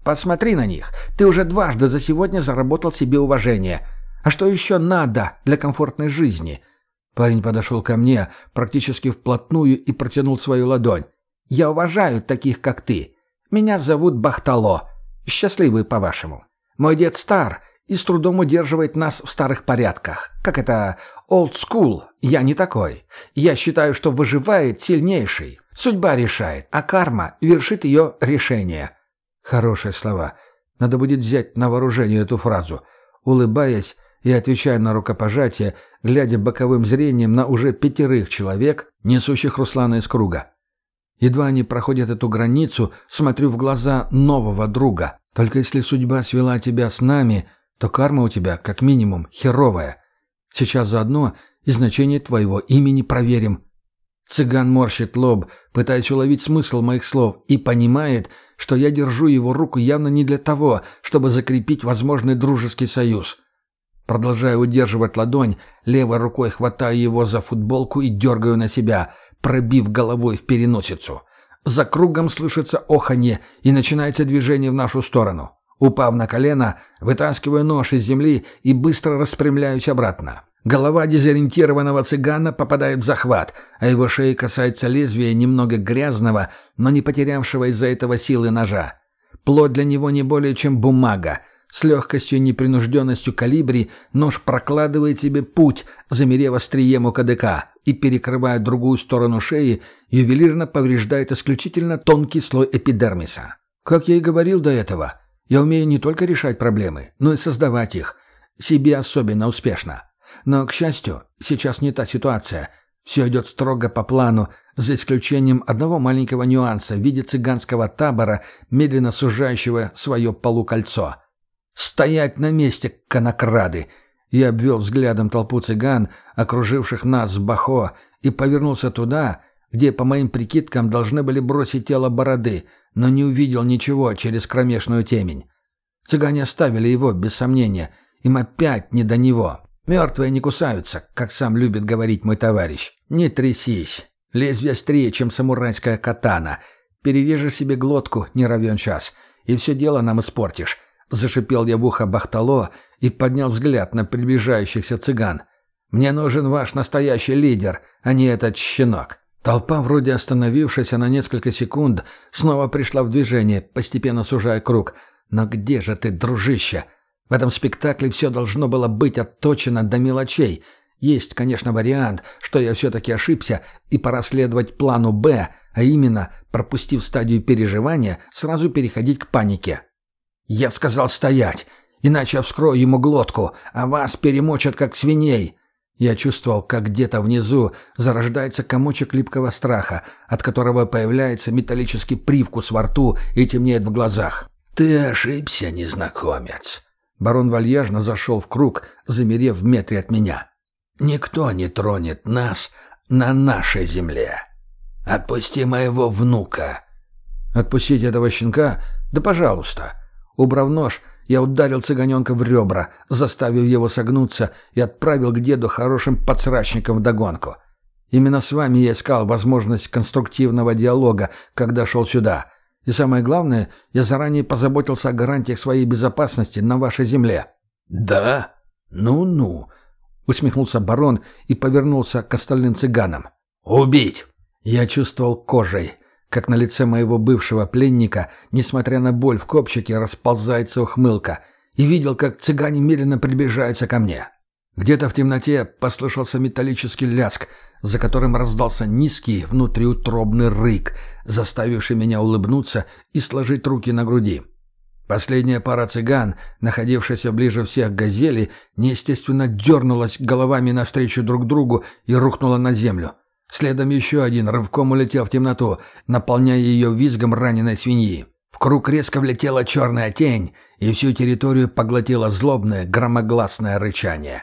Посмотри на них. Ты уже дважды за сегодня заработал себе уважение. А что еще надо для комфортной жизни?» Парень подошел ко мне практически вплотную и протянул свою ладонь. «Я уважаю таких, как ты. Меня зовут Бахтало. Счастливый, по-вашему. Мой дед стар и с трудом удерживает нас в старых порядках. Как это old school? Я не такой. Я считаю, что выживает сильнейший. Судьба решает, а карма вершит ее решение». Хорошие слова. Надо будет взять на вооружение эту фразу. Улыбаясь, и отвечая на рукопожатие, глядя боковым зрением на уже пятерых человек, несущих Руслана из круга. Едва они проходят эту границу, смотрю в глаза нового друга. Только если судьба свела тебя с нами, то карма у тебя, как минимум, херовая. Сейчас заодно и значение твоего имени проверим. Цыган морщит лоб, пытаясь уловить смысл моих слов, и понимает, что я держу его руку явно не для того, чтобы закрепить возможный дружеский союз. Продолжая удерживать ладонь, левой рукой хватаю его за футболку и дергаю на себя, пробив головой в переносицу. За кругом слышится оханье, и начинается движение в нашу сторону. Упав на колено, вытаскиваю нож из земли и быстро распрямляюсь обратно. Голова дезориентированного цыгана попадает в захват, а его шеи касается лезвия немного грязного, но не потерявшего из-за этого силы ножа. Плоть для него не более чем бумага — с легкостью и непринужденностью калибри нож прокладывает себе путь, замерев острием у КДК, и, перекрывая другую сторону шеи, ювелирно повреждает исключительно тонкий слой эпидермиса. Как я и говорил до этого, я умею не только решать проблемы, но и создавать их. Себе особенно успешно. Но, к счастью, сейчас не та ситуация. Все идет строго по плану, за исключением одного маленького нюанса в виде цыганского табора, медленно сужающего свое полукольцо – «Стоять на месте, конокрады!» Я обвел взглядом толпу цыган, окруживших нас с Бахо, и повернулся туда, где, по моим прикидкам, должны были бросить тело бороды, но не увидел ничего через кромешную темень. Цыгане оставили его, без сомнения. Им опять не до него. Мертвые не кусаются, как сам любит говорить мой товарищ. Не трясись. Лезвие острее, чем самурайская катана. Перережешь себе глотку, не равен час. И все дело нам испортишь. Зашипел я в ухо Бахтало и поднял взгляд на приближающихся цыган. «Мне нужен ваш настоящий лидер, а не этот щенок». Толпа, вроде остановившаяся на несколько секунд, снова пришла в движение, постепенно сужая круг. «Но где же ты, дружище?» В этом спектакле все должно было быть отточено до мелочей. Есть, конечно, вариант, что я все-таки ошибся, и пора следовать плану «Б», а именно, пропустив стадию переживания, сразу переходить к панике. «Я сказал стоять, иначе я вскрою ему глотку, а вас перемочат, как свиней». Я чувствовал, как где-то внизу зарождается комочек липкого страха, от которого появляется металлический привкус во рту и темнеет в глазах. «Ты ошибся, незнакомец». Барон вальяжно зашел в круг, замерев в метре от меня. «Никто не тронет нас на нашей земле. Отпусти моего внука». «Отпустить этого щенка? Да пожалуйста». Убрав нож, я ударил цыганенка в ребра, заставив его согнуться и отправил к деду хорошим подсрачником вдогонку. Именно с вами я искал возможность конструктивного диалога, когда шел сюда. И самое главное, я заранее позаботился о гарантиях своей безопасности на вашей земле». «Да? Ну-ну», — усмехнулся барон и повернулся к остальным цыганам. «Убить!» Я чувствовал кожей, как на лице моего бывшего пленника, несмотря на боль в копчике, расползается ухмылка, и видел, как цыгане медленно приближаются ко мне. Где-то в темноте послышался металлический ляск, за которым раздался низкий внутриутробный рык, заставивший меня улыбнуться и сложить руки на груди. Последняя пара цыган, находившаяся ближе всех к газели, неестественно дернулась головами навстречу друг другу и рухнула на землю. Следом еще один рывком улетел в темноту, наполняя ее визгом раненой свиньи. В круг резко влетела черная тень, и всю территорию поглотило злобное, громогласное рычание.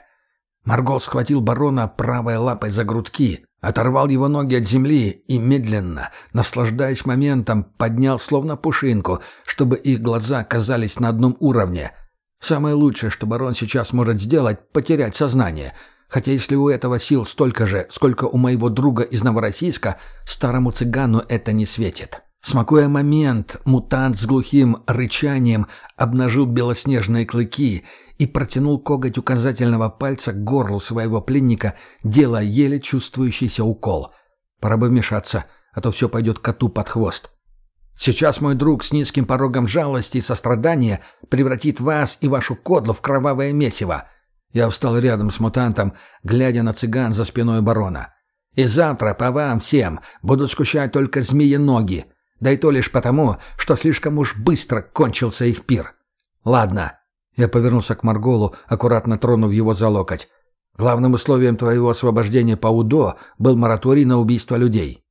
Маргол схватил барона правой лапой за грудки, оторвал его ноги от земли и медленно, наслаждаясь моментом, поднял словно пушинку, чтобы их глаза оказались на одном уровне. Самое лучшее, что барон сейчас может сделать — потерять сознание. Хотя если у этого сил столько же, сколько у моего друга из Новороссийска, старому цыгану это не светит. Смакуя момент, мутант с глухим рычанием обнажил белоснежные клыки и протянул коготь указательного пальца к горлу своего пленника, делая еле чувствующийся укол. Пора бы вмешаться, а то все пойдет коту под хвост. Сейчас мой друг с низким порогом жалости и сострадания превратит вас и вашу кодлу в кровавое месиво. Я встал рядом с мутантом, глядя на цыган за спиной барона. И завтра по вам всем будут скучать только змеи-ноги, да и то лишь потому, что слишком уж быстро кончился их пир. Ладно. Я повернулся к Марголу, аккуратно тронув его за локоть. Главным условием твоего освобождения по УДО был мораторий на убийство людей.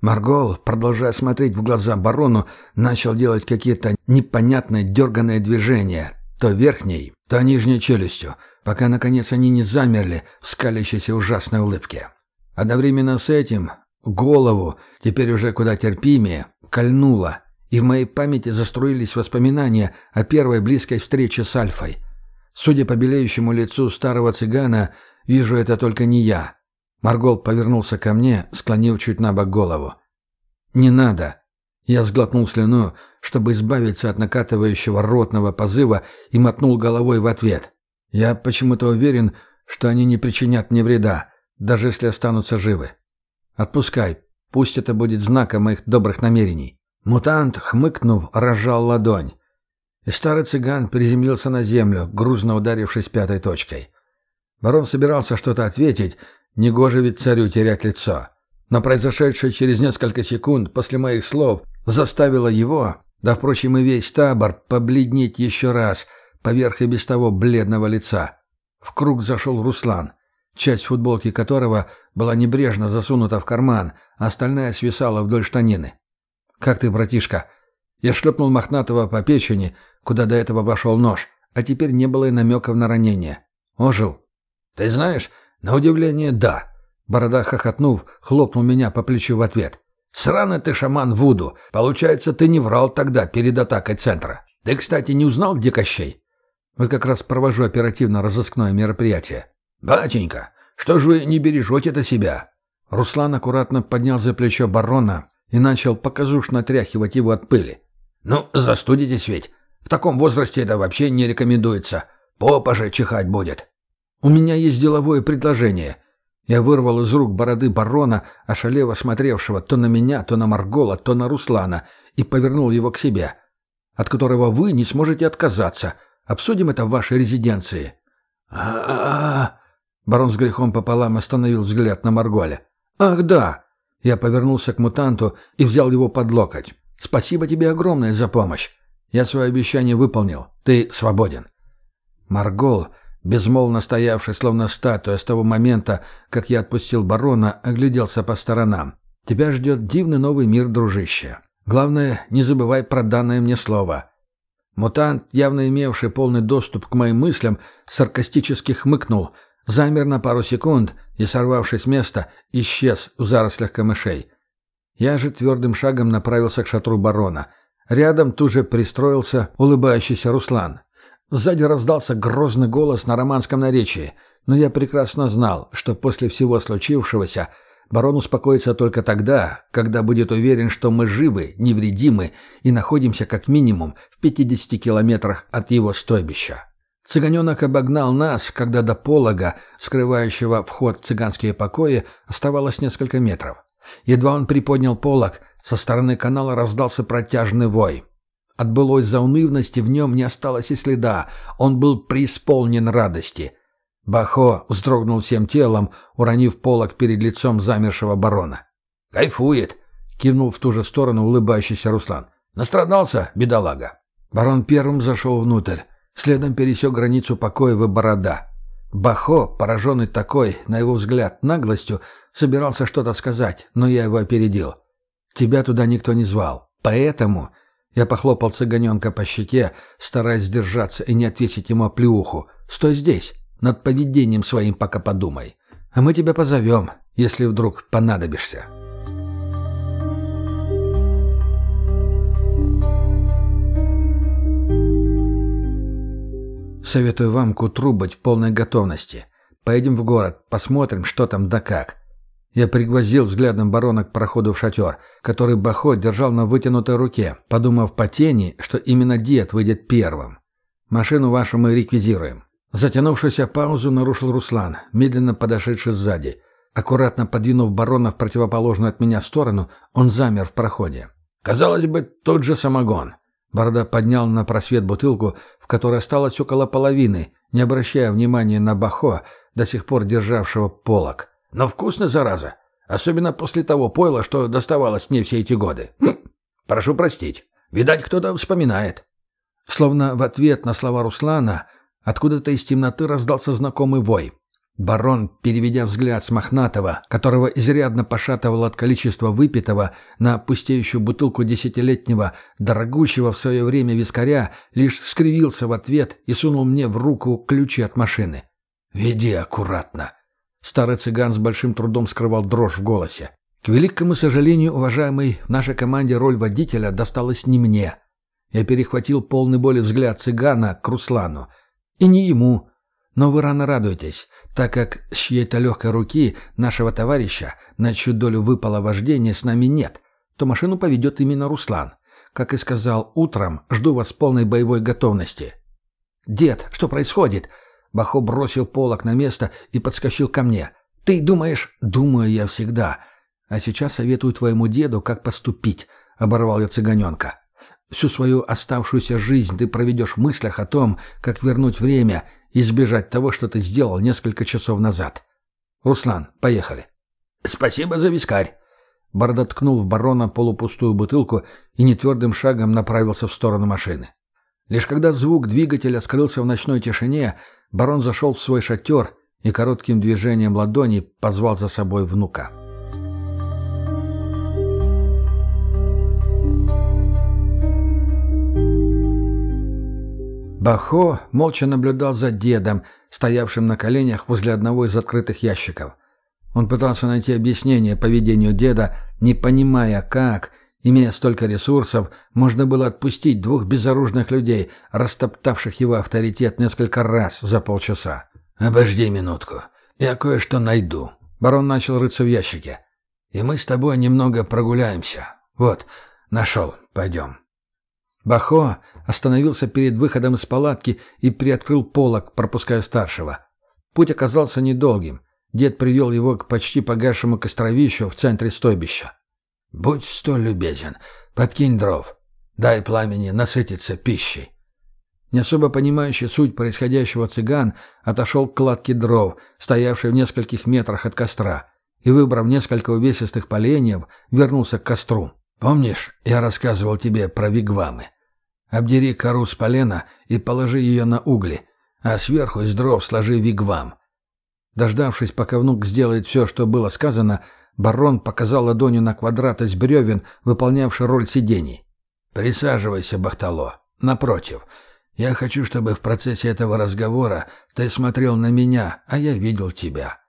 Маргол, продолжая смотреть в глаза барону, начал делать какие-то непонятные дерганные движения, то верхней, то нижней челюстью, пока, наконец, они не замерли в скалящейся ужасной улыбке. Одновременно с этим голову, теперь уже куда терпимее, кольнуло, и в моей памяти заструились воспоминания о первой близкой встрече с Альфой. Судя по белеющему лицу старого цыгана, вижу это только не я. Маргол повернулся ко мне, склонив чуть на бок голову. «Не надо». Я сглотнул слюну, чтобы избавиться от накатывающего ротного позыва и мотнул головой в ответ. «Я почему-то уверен, что они не причинят мне вреда, даже если останутся живы. Отпускай, Пусть это будет знаком моих добрых намерений. Мутант, хмыкнув, разжал ладонь. И старый цыган приземлился на землю, грузно ударившись пятой точкой. Барон собирался что-то ответить, негоже ведь царю терять лицо. Но произошедшее через несколько секунд после моих слов заставило его, да, впрочем, и весь табор, побледнеть еще раз поверх и без того бледного лица. В круг зашел Руслан часть футболки которого была небрежно засунута в карман, а остальная свисала вдоль штанины. «Как ты, братишка?» Я шлепнул Мохнатого по печени, куда до этого вошел нож, а теперь не было и намеков на ранение. «Ожил?» «Ты знаешь, на удивление, да». Борода, хохотнув, хлопнул меня по плечу в ответ. «Сраный ты шаман Вуду. Получается, ты не врал тогда перед атакой центра. Ты, кстати, не узнал, где Кощей?» «Вот как раз провожу оперативно-розыскное мероприятие». «Батенька, что ж вы не бережете-то себя?» Руслан аккуратно поднял за плечо барона и начал показушно тряхивать его от пыли. «Ну, застудитесь ведь. В таком возрасте это вообще не рекомендуется. Попа же чихать будет». «У меня есть деловое предложение». Я вырвал из рук бороды барона, ошалево смотревшего то на меня, то на Маргола, то на Руслана, и повернул его к себе. «От которого вы не сможете отказаться. Обсудим это в вашей резиденции». «А-а-а!» Барон с грехом пополам остановил взгляд на Марголя. «Ах, да!» Я повернулся к мутанту и взял его под локоть. «Спасибо тебе огромное за помощь. Я свое обещание выполнил. Ты свободен». Маргол, безмолвно стоявший словно статуя с того момента, как я отпустил барона, огляделся по сторонам. «Тебя ждет дивный новый мир, дружище. Главное, не забывай про данное мне слово». Мутант, явно имевший полный доступ к моим мыслям, саркастически хмыкнул – замер на пару секунд и, сорвавшись с места, исчез в зарослях камышей. Я же твердым шагом направился к шатру барона. Рядом тут же пристроился улыбающийся Руслан. Сзади раздался грозный голос на романском наречии, но я прекрасно знал, что после всего случившегося барон успокоится только тогда, когда будет уверен, что мы живы, невредимы и находимся как минимум в 50 километрах от его стойбища. Цыганенок обогнал нас, когда до полога, скрывающего вход в цыганские покои, оставалось несколько метров. Едва он приподнял полог, со стороны канала раздался протяжный вой. От былой заунывности в нем не осталось и следа, он был преисполнен радости. Бахо вздрогнул всем телом, уронив полог перед лицом замершего барона. «Кайфует!» — кивнул в ту же сторону улыбающийся Руслан. «Настрадался, бедолага!» Барон первым зашел внутрь. Следом пересек границу Покоева Борода. Бахо, пораженный такой, на его взгляд, наглостью, собирался что-то сказать, но я его опередил. «Тебя туда никто не звал. Поэтому...» Я похлопал цыганенка по щеке, стараясь сдержаться и не отвесить ему оплеуху. «Стой здесь. Над поведением своим пока подумай. А мы тебя позовем, если вдруг понадобишься». Советую вам к утру быть в полной готовности. Поедем в город, посмотрим, что там да как. Я пригвоздил взглядом барона к проходу в шатер, который Бахо держал на вытянутой руке, подумав по тени, что именно дед выйдет первым. Машину вашу мы реквизируем. Затянувшуюся паузу нарушил Руслан, медленно подошедший сзади. Аккуратно подвинув барона в противоположную от меня сторону, он замер в проходе. Казалось бы, тот же самогон. Борода поднял на просвет бутылку, в которой осталось около половины, не обращая внимания на Бахо, до сих пор державшего полок. Но вкусно, зараза. Особенно после того пойла, что доставалось мне все эти годы. Хм, прошу простить. Видать, кто-то вспоминает. Словно в ответ на слова Руслана, откуда-то из темноты раздался знакомый вой. Барон, переведя взгляд с Мохнатого, которого изрядно пошатывал от количества выпитого, на пустеющую бутылку десятилетнего, дорогущего в свое время вискаря, лишь скривился в ответ и сунул мне в руку ключи от машины. «Веди аккуратно». Старый цыган с большим трудом скрывал дрожь в голосе. К великому сожалению, уважаемый, в нашей команде роль водителя досталась не мне. Я перехватил полный боли взгляд цыгана к Руслану. И не ему. Но вы рано радуетесь, так как с чьей-то легкой руки нашего товарища, на чью долю выпало вождение, с нами нет, то машину поведет именно Руслан. Как и сказал утром, жду вас в полной боевой готовности. «Дед, что происходит?» Бахо бросил полок на место и подскочил ко мне. «Ты думаешь...» «Думаю я всегда. А сейчас советую твоему деду, как поступить», — оборвал я цыганенка. «Всю свою оставшуюся жизнь ты проведешь в мыслях о том, как вернуть время и избежать того, что ты сделал несколько часов назад. Руслан, поехали». «Спасибо за вискарь». Борода ткнул в барона полупустую бутылку и нетвердым шагом направился в сторону машины. Лишь когда звук двигателя скрылся в ночной тишине, барон зашел в свой шатер и коротким движением ладони позвал за собой внука. Бахо молча наблюдал за дедом, стоявшим на коленях возле одного из открытых ящиков. Он пытался найти объяснение поведению деда, не понимая, как Имея столько ресурсов, можно было отпустить двух безоружных людей, растоптавших его авторитет несколько раз за полчаса. «Обожди минутку. Я кое-что найду». Барон начал рыться в ящике. «И мы с тобой немного прогуляемся. Вот, нашел. Пойдем». Бахо остановился перед выходом из палатки и приоткрыл полок, пропуская старшего. Путь оказался недолгим. Дед привел его к почти погасшему костровищу в центре стойбища. «Будь столь любезен, подкинь дров. Дай пламени насытиться пищей». Не особо понимающий суть происходящего цыган отошел к кладке дров, стоявшей в нескольких метрах от костра, и, выбрав несколько увесистых поленьев, вернулся к костру. «Помнишь, я рассказывал тебе про вигвамы? Обдери кору с полена и положи ее на угли, а сверху из дров сложи вигвам». Дождавшись, пока внук сделает все, что было сказано, Барон показал ладонью на квадрат из бревен, выполнявший роль сидений. «Присаживайся, Бахтало. Напротив. Я хочу, чтобы в процессе этого разговора ты смотрел на меня, а я видел тебя».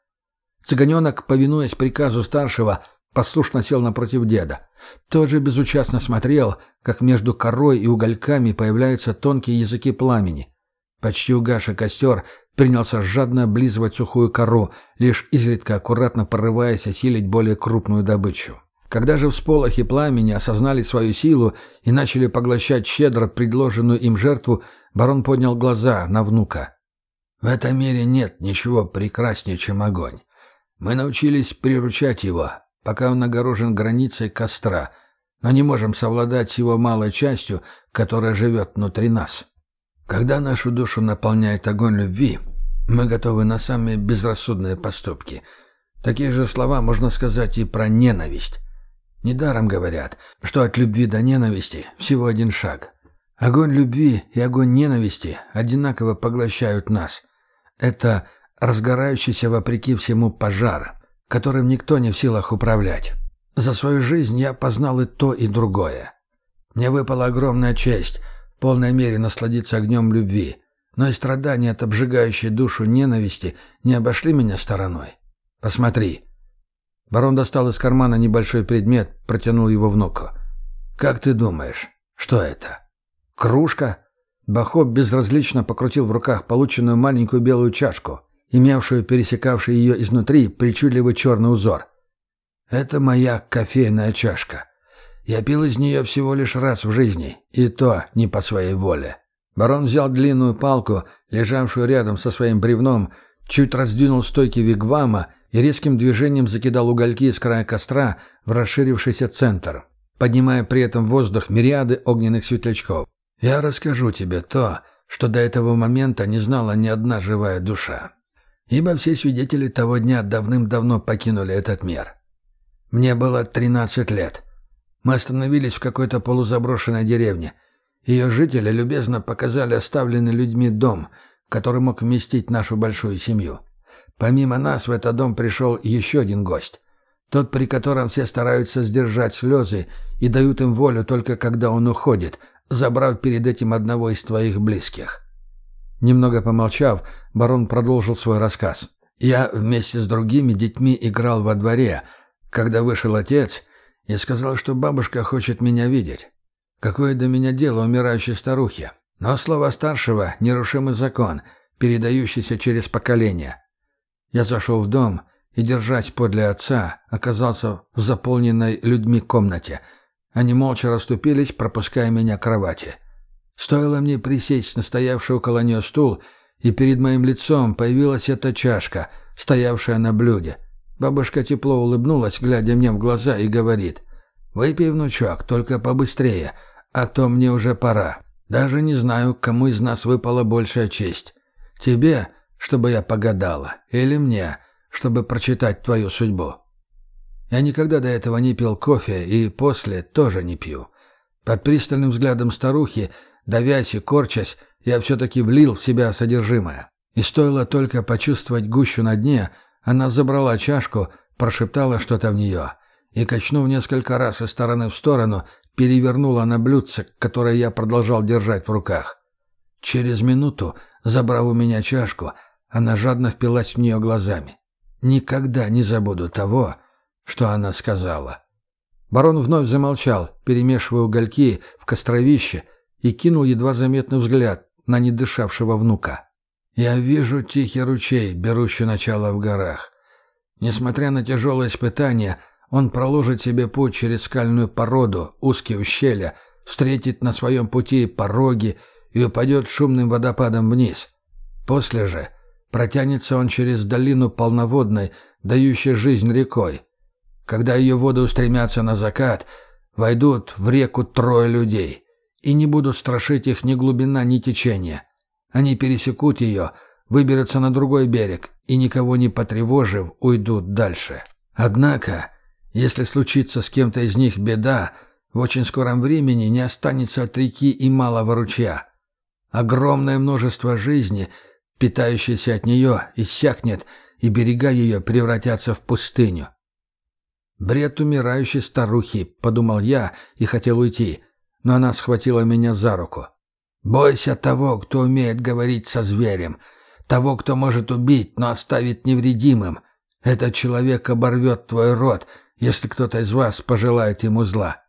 Цыганенок, повинуясь приказу старшего, послушно сел напротив деда. Тот же безучастно смотрел, как между корой и угольками появляются тонкие языки пламени. Почти угасший костер принялся жадно облизывать сухую кору, лишь изредка аккуратно порываясь осилить более крупную добычу. Когда же всполохи пламени осознали свою силу и начали поглощать щедро предложенную им жертву, барон поднял глаза на внука. «В этом мире нет ничего прекраснее, чем огонь. Мы научились приручать его, пока он огорожен границей костра, но не можем совладать с его малой частью, которая живет внутри нас. Когда нашу душу наполняет огонь любви, мы готовы на самые безрассудные поступки. Такие же слова можно сказать и про ненависть. Недаром говорят, что от любви до ненависти всего один шаг. Огонь любви и огонь ненависти одинаково поглощают нас. Это разгорающийся вопреки всему пожар, которым никто не в силах управлять. За свою жизнь я познал и то, и другое. Мне выпала огромная честь в полной мере насладиться огнем любви — но и страдания от обжигающей душу ненависти не обошли меня стороной. Посмотри. Барон достал из кармана небольшой предмет, протянул его внуку. Как ты думаешь, что это? Кружка? Бахо безразлично покрутил в руках полученную маленькую белую чашку, имевшую пересекавший ее изнутри причудливый черный узор. «Это моя кофейная чашка. Я пил из нее всего лишь раз в жизни, и то не по своей воле». Барон взял длинную палку, лежавшую рядом со своим бревном, чуть раздвинул стойки вигвама и резким движением закидал угольки из края костра в расширившийся центр, поднимая при этом в воздух мириады огненных светлячков. «Я расскажу тебе то, что до этого момента не знала ни одна живая душа. Ибо все свидетели того дня давным-давно покинули этот мир. Мне было 13 лет. Мы остановились в какой-то полузаброшенной деревне. Ее жители любезно показали оставленный людьми дом, который мог вместить нашу большую семью. Помимо нас в этот дом пришел еще один гость. Тот, при котором все стараются сдержать слезы и дают им волю только когда он уходит, забрав перед этим одного из твоих близких. Немного помолчав, барон продолжил свой рассказ. «Я вместе с другими детьми играл во дворе, когда вышел отец и сказал, что бабушка хочет меня видеть. Какое до меня дело умирающей старухе? Но слова старшего — нерушимый закон, передающийся через поколения. Я зашел в дом и, держась подле отца, оказался в заполненной людьми комнате. Они молча расступились, пропуская меня к кровати. Стоило мне присесть на стоявший около нее стул, и перед моим лицом появилась эта чашка, стоявшая на блюде. Бабушка тепло улыбнулась, глядя мне в глаза, и говорит, «Выпей, внучок, только побыстрее, а то мне уже пора. Даже не знаю, кому из нас выпала большая честь. Тебе — чтобы я погадала, или мне, чтобы прочитать твою судьбу. Я никогда до этого не пил кофе и после тоже не пью. Под пристальным взглядом старухи, давясь и корчась, я все-таки влил в себя содержимое. И стоило только почувствовать гущу на дне, она забрала чашку, прошептала что-то в нее и, качнув несколько раз из стороны в сторону, перевернула на блюдце, которое я продолжал держать в руках. Через минуту, забрав у меня чашку, она жадно впилась в нее глазами. Никогда не забуду того, что она сказала. Барон вновь замолчал, перемешивая угольки в костровище, и кинул едва заметный взгляд на недышавшего внука. «Я вижу тихий ручей, берущий начало в горах. Несмотря на тяжелые испытания, он проложит себе путь через скальную породу, узкие ущелья, встретит на своем пути пороги и упадет шумным водопадом вниз. После же Протянется он через долину полноводной, дающей жизнь рекой. Когда ее воды устремятся на закат, войдут в реку трое людей, и не будут страшить их ни глубина, ни течение. Они пересекут ее, выберутся на другой берег и, никого не потревожив, уйдут дальше. Однако, если случится с кем-то из них беда, в очень скором времени не останется от реки и малого ручья. Огромное множество жизни — питающийся от нее, иссякнет, и берега ее превратятся в пустыню. «Бред умирающей старухи», — подумал я и хотел уйти, но она схватила меня за руку. «Бойся того, кто умеет говорить со зверем, того, кто может убить, но оставить невредимым. Этот человек оборвет твой рот, если кто-то из вас пожелает ему зла».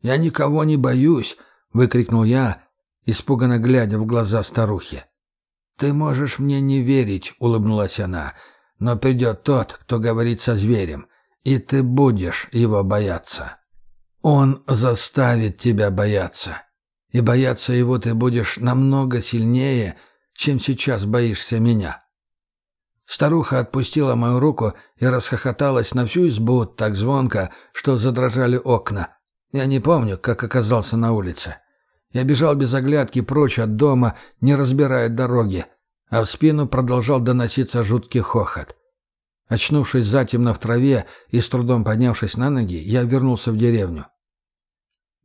«Я никого не боюсь», — выкрикнул я, испуганно глядя в глаза старухи. «Ты можешь мне не верить», — улыбнулась она, — «но придет тот, кто говорит со зверем, и ты будешь его бояться. Он заставит тебя бояться, и бояться его ты будешь намного сильнее, чем сейчас боишься меня». Старуха отпустила мою руку и расхохоталась на всю избу так звонко, что задрожали окна. Я не помню, как оказался на улице. Я бежал без оглядки прочь от дома, не разбирая дороги, а в спину продолжал доноситься жуткий хохот. Очнувшись затемно в траве и с трудом поднявшись на ноги, я вернулся в деревню.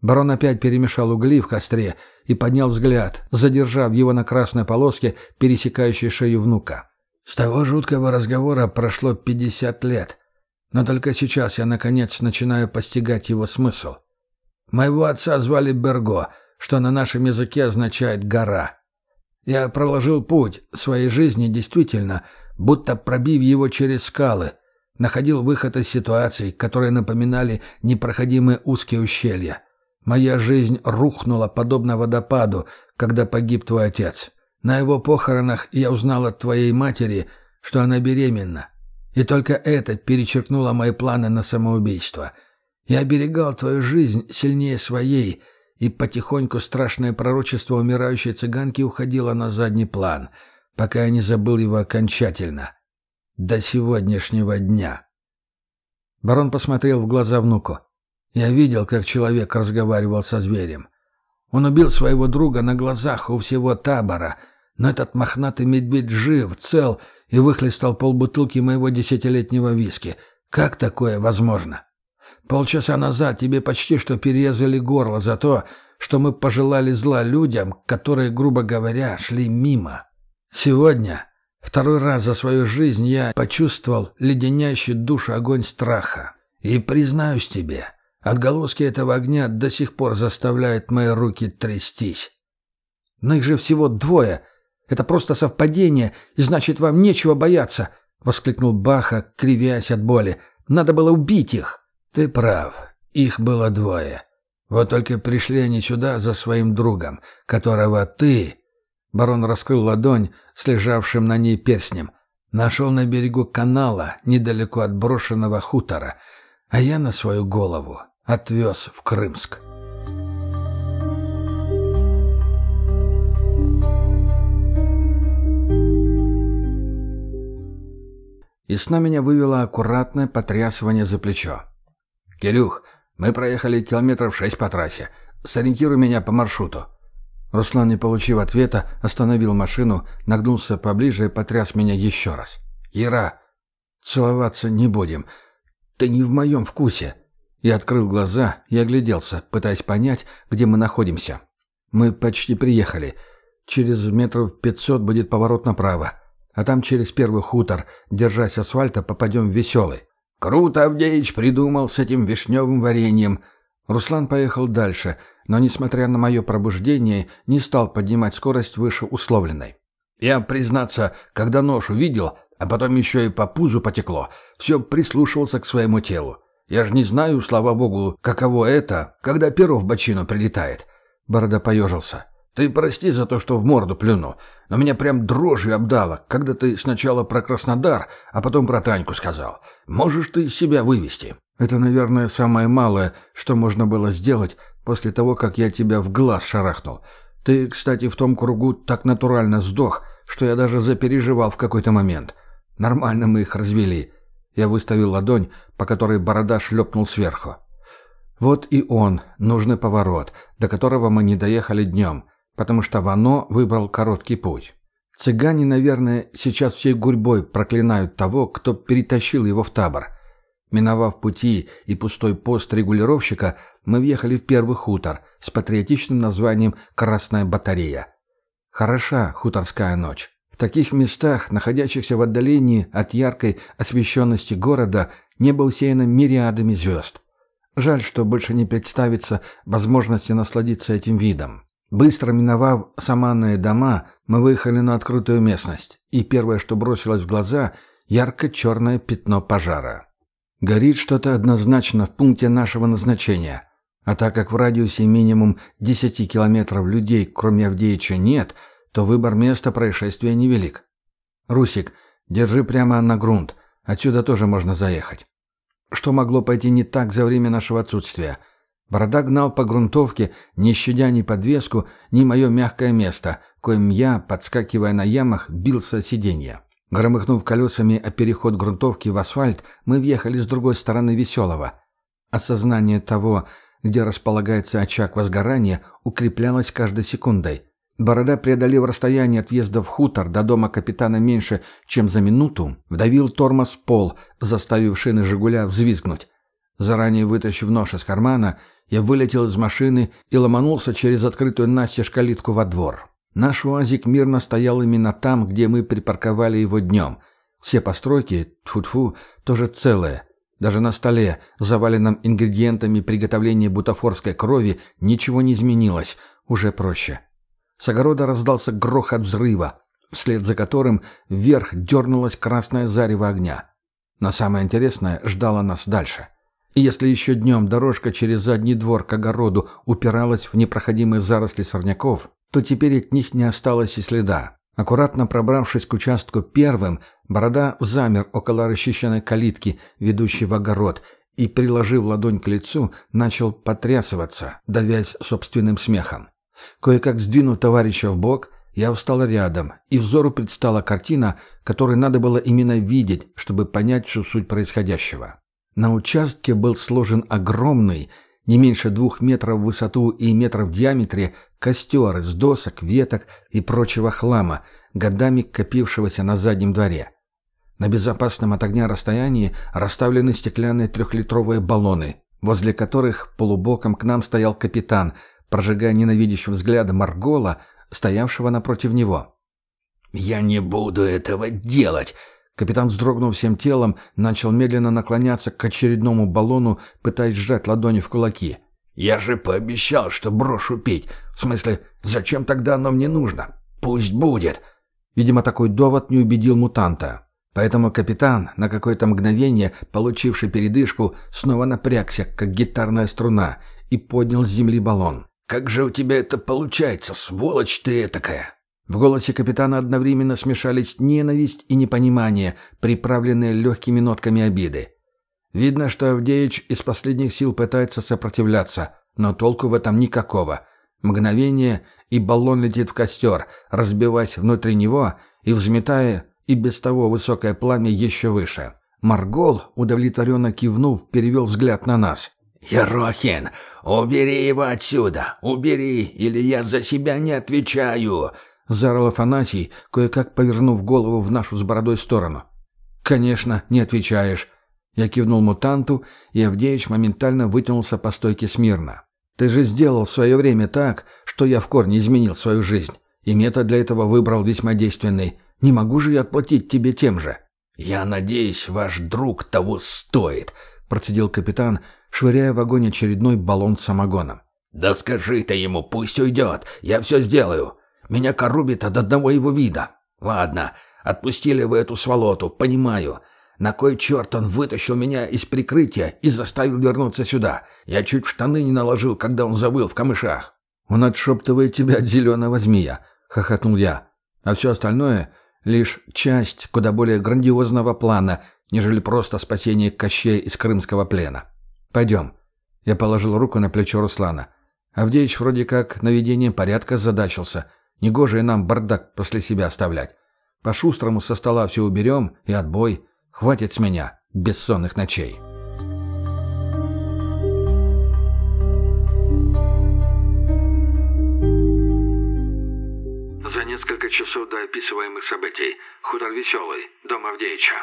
Барон опять перемешал угли в костре и поднял взгляд, задержав его на красной полоске, пересекающей шею внука. С того жуткого разговора прошло пятьдесят лет, но только сейчас я, наконец, начинаю постигать его смысл. Моего отца звали Берго — что на нашем языке означает «гора». Я проложил путь своей жизни действительно, будто пробив его через скалы, находил выход из ситуаций, которые напоминали непроходимые узкие ущелья. Моя жизнь рухнула, подобно водопаду, когда погиб твой отец. На его похоронах я узнал от твоей матери, что она беременна. И только это перечеркнуло мои планы на самоубийство. Я оберегал твою жизнь сильнее своей, и потихоньку страшное пророчество умирающей цыганки уходило на задний план, пока я не забыл его окончательно. До сегодняшнего дня. Барон посмотрел в глаза внуку. Я видел, как человек разговаривал со зверем. Он убил своего друга на глазах у всего табора, но этот мохнатый медведь жив, цел и выхлестал полбутылки моего десятилетнего виски. Как такое возможно? Полчаса назад тебе почти что перерезали горло за то, что мы пожелали зла людям, которые, грубо говоря, шли мимо. Сегодня, второй раз за свою жизнь, я почувствовал леденящий душу огонь страха. И признаюсь тебе, отголоски этого огня до сих пор заставляют мои руки трястись. Но их же всего двое. Это просто совпадение, и значит, вам нечего бояться, — воскликнул Баха, кривясь от боли. Надо было убить их. «Ты прав. Их было двое. Вот только пришли они сюда за своим другом, которого ты...» Барон раскрыл ладонь с лежавшим на ней перстнем. «Нашел на берегу канала, недалеко от брошенного хутора, а я на свою голову отвез в Крымск». И сна меня вывело аккуратное потрясывание за плечо. «Кирюх, мы проехали километров шесть по трассе. Сориентируй меня по маршруту». Руслан, не получив ответа, остановил машину, нагнулся поближе и потряс меня еще раз. «Ира, целоваться не будем. Ты не в моем вкусе». Я открыл глаза и огляделся, пытаясь понять, где мы находимся. Мы почти приехали. Через метров пятьсот будет поворот направо. А там через первый хутор, держась асфальта, попадем в Веселый. «Круто Авдеич придумал с этим вишневым вареньем». Руслан поехал дальше, но, несмотря на мое пробуждение, не стал поднимать скорость выше условленной. Я, признаться, когда нож увидел, а потом еще и по пузу потекло, все прислушивался к своему телу. Я же не знаю, слава богу, каково это, когда перо в бочину прилетает. Борода поежился. Ты прости за то, что в морду плюну, но меня прям дрожью обдало, когда ты сначала про Краснодар, а потом про Таньку сказал. Можешь ты себя вывести?» «Это, наверное, самое малое, что можно было сделать после того, как я тебя в глаз шарахнул. Ты, кстати, в том кругу так натурально сдох, что я даже запереживал в какой-то момент. Нормально мы их развели». Я выставил ладонь, по которой борода шлепнул сверху. Вот и он, нужный поворот, до которого мы не доехали днем потому что Вано выбрал короткий путь. Цыгане, наверное, сейчас всей гурьбой проклинают того, кто перетащил его в табор. Миновав пути и пустой пост регулировщика, мы въехали в первый хутор с патриотичным названием «Красная батарея». Хороша хуторская ночь. В таких местах, находящихся в отдалении от яркой освещенности города, небо усеяно мириадами звезд. Жаль, что больше не представится возможности насладиться этим видом. Быстро миновав саманные дома, мы выехали на открытую местность, и первое, что бросилось в глаза – ярко-черное пятно пожара. Горит что-то однозначно в пункте нашего назначения. А так как в радиусе минимум 10 километров людей, кроме Авдеича, нет, то выбор места происшествия невелик. «Русик, держи прямо на грунт. Отсюда тоже можно заехать». Что могло пойти не так за время нашего отсутствия – Борода гнал по грунтовке, не щадя ни подвеску, ни мое мягкое место, коим я, подскакивая на ямах, бился сиденья. Громыхнув колесами о переход грунтовки в асфальт, мы въехали с другой стороны Веселого. Осознание того, где располагается очаг возгорания, укреплялось каждой секундой. Борода, преодолев расстояние от въезда в хутор до дома капитана меньше, чем за минуту, вдавил тормоз в пол, заставив шины «Жигуля» взвизгнуть. Заранее вытащив нож из кармана, я вылетел из машины и ломанулся через открытую настежь калитку во двор. Наш УАЗик мирно стоял именно там, где мы припарковали его днем. Все постройки, тьфу-тьфу, тоже целые. Даже на столе, заваленном ингредиентами приготовления бутафорской крови, ничего не изменилось, уже проще. С огорода раздался грохот взрыва, вслед за которым вверх дернулась красная зарево огня. Но самое интересное ждало нас дальше — если еще днем дорожка через задний двор к огороду упиралась в непроходимые заросли сорняков, то теперь от них не осталось и следа. Аккуратно пробравшись к участку первым, Борода замер около расчищенной калитки, ведущей в огород, и, приложив ладонь к лицу, начал потрясываться, давясь собственным смехом. Кое-как сдвинув товарища в бок, я встал рядом, и взору предстала картина, которую надо было именно видеть, чтобы понять всю суть происходящего. На участке был сложен огромный, не меньше двух метров в высоту и метров в диаметре, костер из досок, веток и прочего хлама, годами копившегося на заднем дворе. На безопасном от огня расстоянии расставлены стеклянные трехлитровые баллоны, возле которых полубоком к нам стоял капитан, прожигая ненавидящим взглядом Маргола, стоявшего напротив него. «Я не буду этого делать!» Капитан, вздрогнув всем телом, начал медленно наклоняться к очередному баллону, пытаясь сжать ладони в кулаки. «Я же пообещал, что брошу пить. В смысле, зачем тогда оно мне нужно? Пусть будет!» Видимо, такой довод не убедил мутанта. Поэтому капитан, на какое-то мгновение, получивший передышку, снова напрягся, как гитарная струна, и поднял с земли баллон. «Как же у тебя это получается, сволочь ты такая!» В голосе капитана одновременно смешались ненависть и непонимание, приправленные легкими нотками обиды. Видно, что Авдеич из последних сил пытается сопротивляться, но толку в этом никакого. Мгновение, и баллон летит в костер, разбиваясь внутри него и взметая и без того высокое пламя еще выше. Маргол, удовлетворенно кивнув, перевел взгляд на нас. «Ерохин, убери его отсюда! Убери, или я за себя не отвечаю!» — заорал Афанасий, кое-как повернув голову в нашу с бородой сторону. «Конечно, не отвечаешь». Я кивнул мутанту, и Авдеич моментально вытянулся по стойке смирно. «Ты же сделал в свое время так, что я в корне изменил свою жизнь, и метод для этого выбрал весьма действенный. Не могу же я отплатить тебе тем же». «Я надеюсь, ваш друг того стоит», — процедил капитан, швыряя в огонь очередной баллон с самогоном. «Да скажи ты ему, пусть уйдет, я все сделаю. Меня корубит от одного его вида. Ладно, отпустили вы эту сволоту, понимаю. На кой черт он вытащил меня из прикрытия и заставил вернуться сюда? Я чуть штаны не наложил, когда он завыл в камышах. Он отшептывает тебя от зеленого змея, — хохотнул я. А все остальное — лишь часть куда более грандиозного плана, нежели просто спасение Кощея из крымского плена. Пойдем. Я положил руку на плечо Руслана. Авдеич вроде как наведением порядка задачился — Негоже нам бардак после себя оставлять. По-шустрому со стола все уберем и отбой. Хватит с меня бессонных ночей. За несколько часов до описываемых событий. Хутор Веселый, дом Авдеича.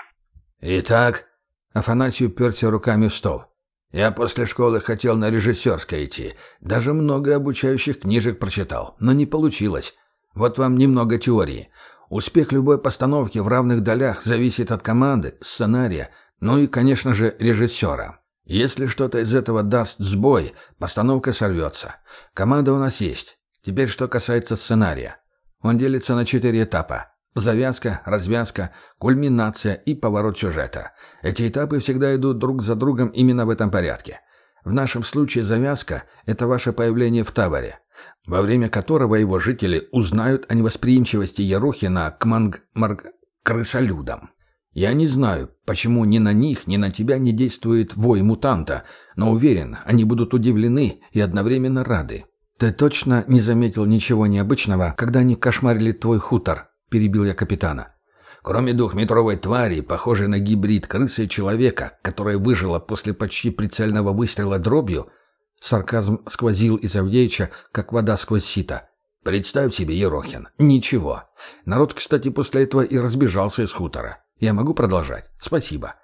Итак, Афанасий уперся руками в стол. Я после школы хотел на режиссерское идти. Даже много обучающих книжек прочитал, но не получилось. Вот вам немного теории. Успех любой постановки в равных долях зависит от команды, сценария, ну и, конечно же, режиссера. Если что-то из этого даст сбой, постановка сорвется. Команда у нас есть. Теперь что касается сценария. Он делится на четыре этапа. Завязка, развязка, кульминация и поворот сюжета. Эти этапы всегда идут друг за другом именно в этом порядке. В нашем случае завязка – это ваше появление в таборе во время которого его жители узнают о невосприимчивости Ерохина к манг... марг... крысолюдам. Я не знаю, почему ни на них, ни на тебя не действует вой мутанта, но уверен, они будут удивлены и одновременно рады. «Ты точно не заметил ничего необычного, когда они кошмарили твой хутор?» – перебил я капитана. Кроме двухметровой твари, похожей на гибрид крысы и человека, которая выжила после почти прицельного выстрела дробью – Сарказм сквозил из Авдеича, как вода сквозь сито. «Представь себе, Ерохин, ничего. Народ, кстати, после этого и разбежался из хутора. Я могу продолжать? Спасибо.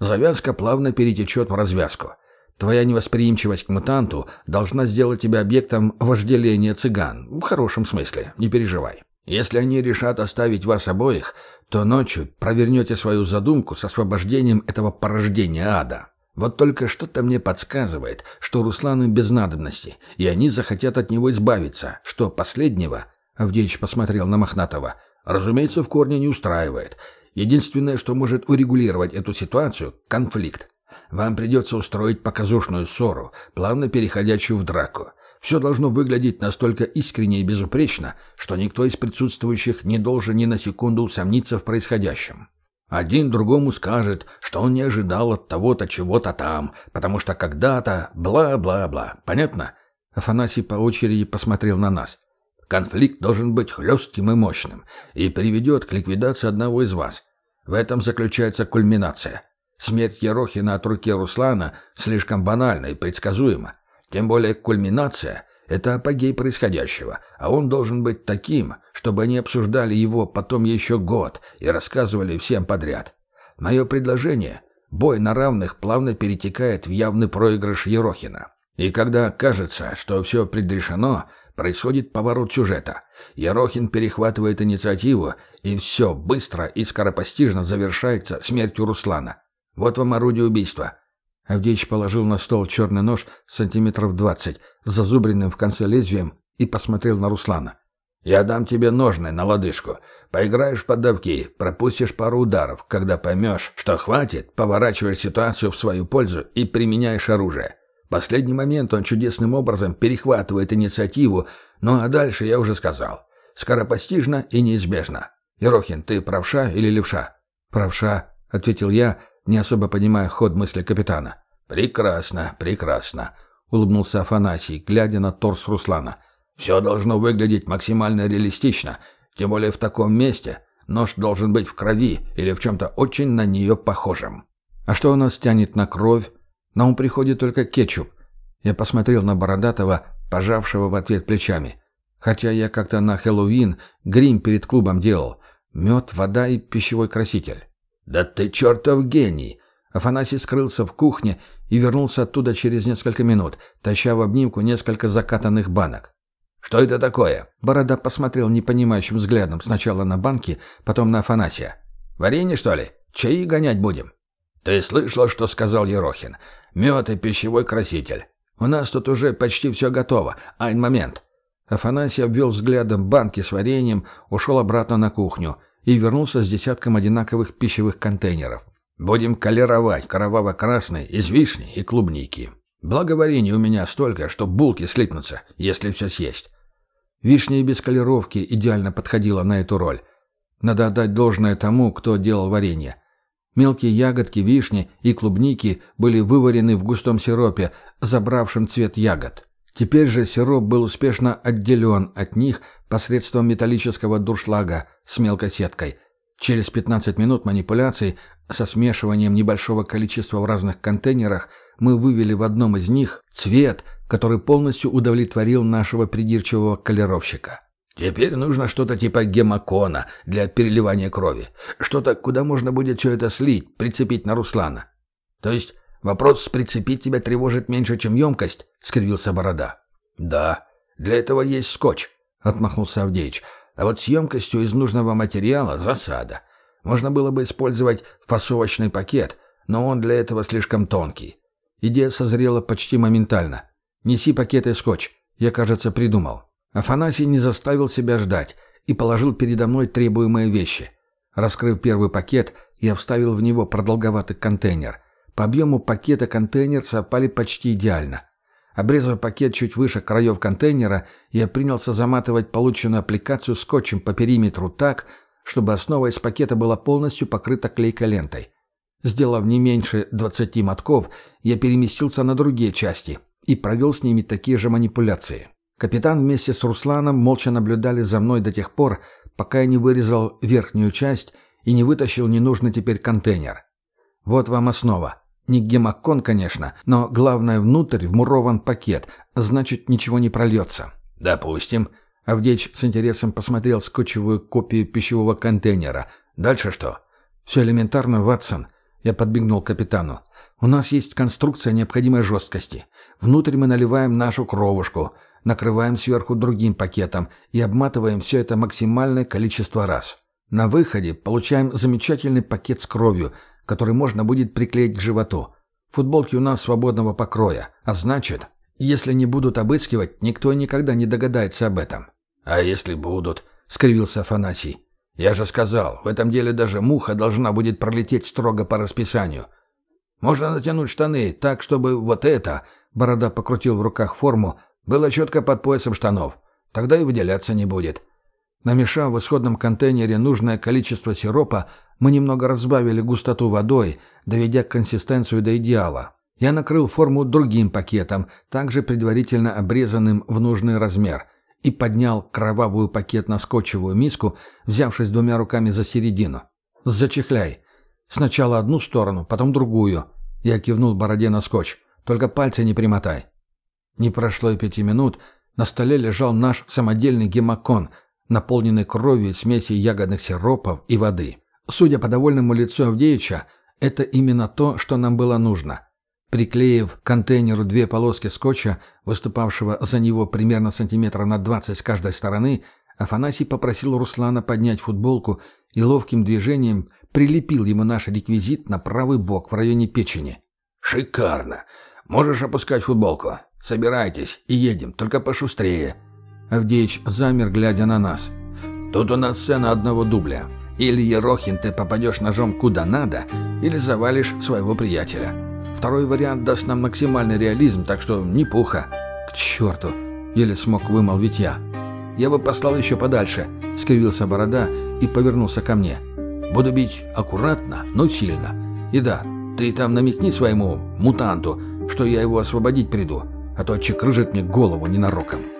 Завязка плавно перетечет в развязку. Твоя невосприимчивость к мутанту должна сделать тебя объектом вожделения цыган. В хорошем смысле, не переживай. Если они решат оставить вас обоих, то ночью провернете свою задумку с освобождением этого порождения ада. Вот только что-то мне подсказывает, что Руслану без надобности, и они захотят от него избавиться, что последнего, Авдеич посмотрел на Мохнатого, разумеется, в корне не устраивает. Единственное, что может урегулировать эту ситуацию – конфликт. Вам придется устроить показушную ссору, плавно переходящую в драку. Все должно выглядеть настолько искренне и безупречно, что никто из присутствующих не должен ни на секунду усомниться в происходящем. Один другому скажет, что он не ожидал от того-то чего-то там, потому что когда-то бла-бла-бла. Понятно? Афанасий по очереди посмотрел на нас. Конфликт должен быть хлестким и мощным и приведет к ликвидации одного из вас. В этом заключается кульминация. Смерть Ерохина от руки Руслана слишком банальна и предсказуема. Тем более кульминация — это апогей происходящего, а он должен быть таким, чтобы они обсуждали его потом еще год и рассказывали всем подряд. Мое предложение — бой на равных плавно перетекает в явный проигрыш Ерохина. И когда кажется, что все предрешено, происходит поворот сюжета. Ерохин перехватывает инициативу, и все быстро и скоропостижно завершается смертью Руслана. Вот вам орудие убийства. Авдеич положил на стол черный нож сантиметров двадцать, с зазубренным в конце лезвием, и посмотрел на Руслана. «Я дам тебе ножны на лодыжку. Поиграешь под давки, пропустишь пару ударов. Когда поймешь, что хватит, поворачиваешь ситуацию в свою пользу и применяешь оружие. В последний момент он чудесным образом перехватывает инициативу, ну а дальше я уже сказал. Скоропостижно и неизбежно. Ерохин, ты правша или левша?» «Правша», — ответил я, — не особо понимая ход мысли капитана. «Прекрасно, прекрасно», — улыбнулся Афанасий, глядя на торс Руслана. «Все должно выглядеть максимально реалистично, тем более в таком месте. Нож должен быть в крови или в чем-то очень на нее похожем». «А что у нас тянет на кровь? На ум приходит только кетчуп». Я посмотрел на Бородатого, пожавшего в ответ плечами. Хотя я как-то на Хэллоуин грим перед клубом делал. Мед, вода и пищевой краситель. «Да ты чертов гений!» Афанасий скрылся в кухне и вернулся оттуда через несколько минут, таща в обнимку несколько закатанных банок. «Что это такое?» Борода посмотрел непонимающим взглядом сначала на банки, потом на Афанасия. «Варенье, что ли? Чаи гонять будем?» «Ты слышал, что сказал Ерохин? Мед и пищевой краситель. У нас тут уже почти все готово. Айн момент». Афанасий обвел взглядом банки с вареньем, ушел обратно на кухню — и вернулся с десятком одинаковых пищевых контейнеров. «Будем колеровать кроваво-красный из вишни и клубники. Благо варенья у меня столько, что булки слипнутся, если все съесть». Вишня и без колеровки идеально подходила на эту роль. Надо отдать должное тому, кто делал варенье. Мелкие ягодки вишни и клубники были выварены в густом сиропе, забравшем цвет ягод. Теперь же сироп был успешно отделен от них посредством металлического дуршлага с мелкой сеткой. Через 15 минут манипуляций со смешиванием небольшого количества в разных контейнерах мы вывели в одном из них цвет, который полностью удовлетворил нашего придирчивого колеровщика. Теперь нужно что-то типа гемокона для переливания крови. Что-то, куда можно будет все это слить, прицепить на Руслана. То есть вопрос прицепить тебя тревожит меньше, чем емкость? — скривился Борода. «Да, для этого есть скотч», — отмахнулся Авдеич. «А вот с емкостью из нужного материала — засада. Можно было бы использовать фасовочный пакет, но он для этого слишком тонкий. Идея созрела почти моментально. «Неси пакет и скотч. Я, кажется, придумал». Афанасий не заставил себя ждать и положил передо мной требуемые вещи. Раскрыв первый пакет, я вставил в него продолговатый контейнер. По объему пакета контейнер совпали почти идеально. Обрезав пакет чуть выше краев контейнера, я принялся заматывать полученную аппликацию скотчем по периметру так, чтобы основа из пакета была полностью покрыта клейкой лентой. Сделав не меньше 20 мотков, я переместился на другие части и провел с ними такие же манипуляции. Капитан вместе с Русланом молча наблюдали за мной до тех пор, пока я не вырезал верхнюю часть и не вытащил ненужный теперь контейнер. Вот вам основа. Не гемокон, конечно, но главное внутрь вмурован пакет, значит ничего не прольется. Допустим. Авдеич с интересом посмотрел скотчевую копию пищевого контейнера. Дальше что? Все элементарно, Ватсон. Я подбегнул капитану. У нас есть конструкция необходимой жесткости. Внутрь мы наливаем нашу кровушку, накрываем сверху другим пакетом и обматываем все это максимальное количество раз. На выходе получаем замечательный пакет с кровью – который можно будет приклеить к животу. Футболки у нас свободного покроя, а значит, если не будут обыскивать, никто никогда не догадается об этом. «А если будут?» — скривился Афанасий. «Я же сказал, в этом деле даже муха должна будет пролететь строго по расписанию». Можно натянуть штаны так, чтобы вот это...» Борода покрутил в руках форму. «Было четко под поясом штанов. Тогда и выделяться не будет». Намешав в исходном контейнере нужное количество сиропа, мы немного разбавили густоту водой, доведя консистенцию до идеала. Я накрыл форму другим пакетом, также предварительно обрезанным в нужный размер, и поднял кровавую пакет на скотчевую миску, взявшись двумя руками за середину. «Зачехляй. Сначала одну сторону, потом другую». Я кивнул бороде на скотч. «Только пальцы не примотай». Не прошло и пяти минут. На столе лежал наш самодельный гемокон, наполненный кровью и смесью ягодных сиропов и воды. Судя по довольному лицу Авдеича, это именно то, что нам было нужно. Приклеив к контейнеру две полоски скотча, выступавшего за него примерно сантиметра на 20 с каждой стороны, Афанасий попросил Руслана поднять футболку и ловким движением прилепил ему наш реквизит на правый бок в районе печени. «Шикарно! Можешь опускать футболку. Собирайтесь и едем, только пошустрее». Авдеич замер, глядя на нас. «Тут у нас сцена одного дубля. Или, Ерохин, ты попадешь ножом куда надо, или завалишь своего приятеля. Второй вариант даст нам максимальный реализм, так что не пуха». «К черту!» — еле смог вымолвить я. «Я бы послал еще подальше», — скривился борода и повернулся ко мне. «Буду бить аккуратно, но сильно. И да, ты там намекни своему мутанту, что я его освободить приду, а то чекрыжит мне голову ненароком».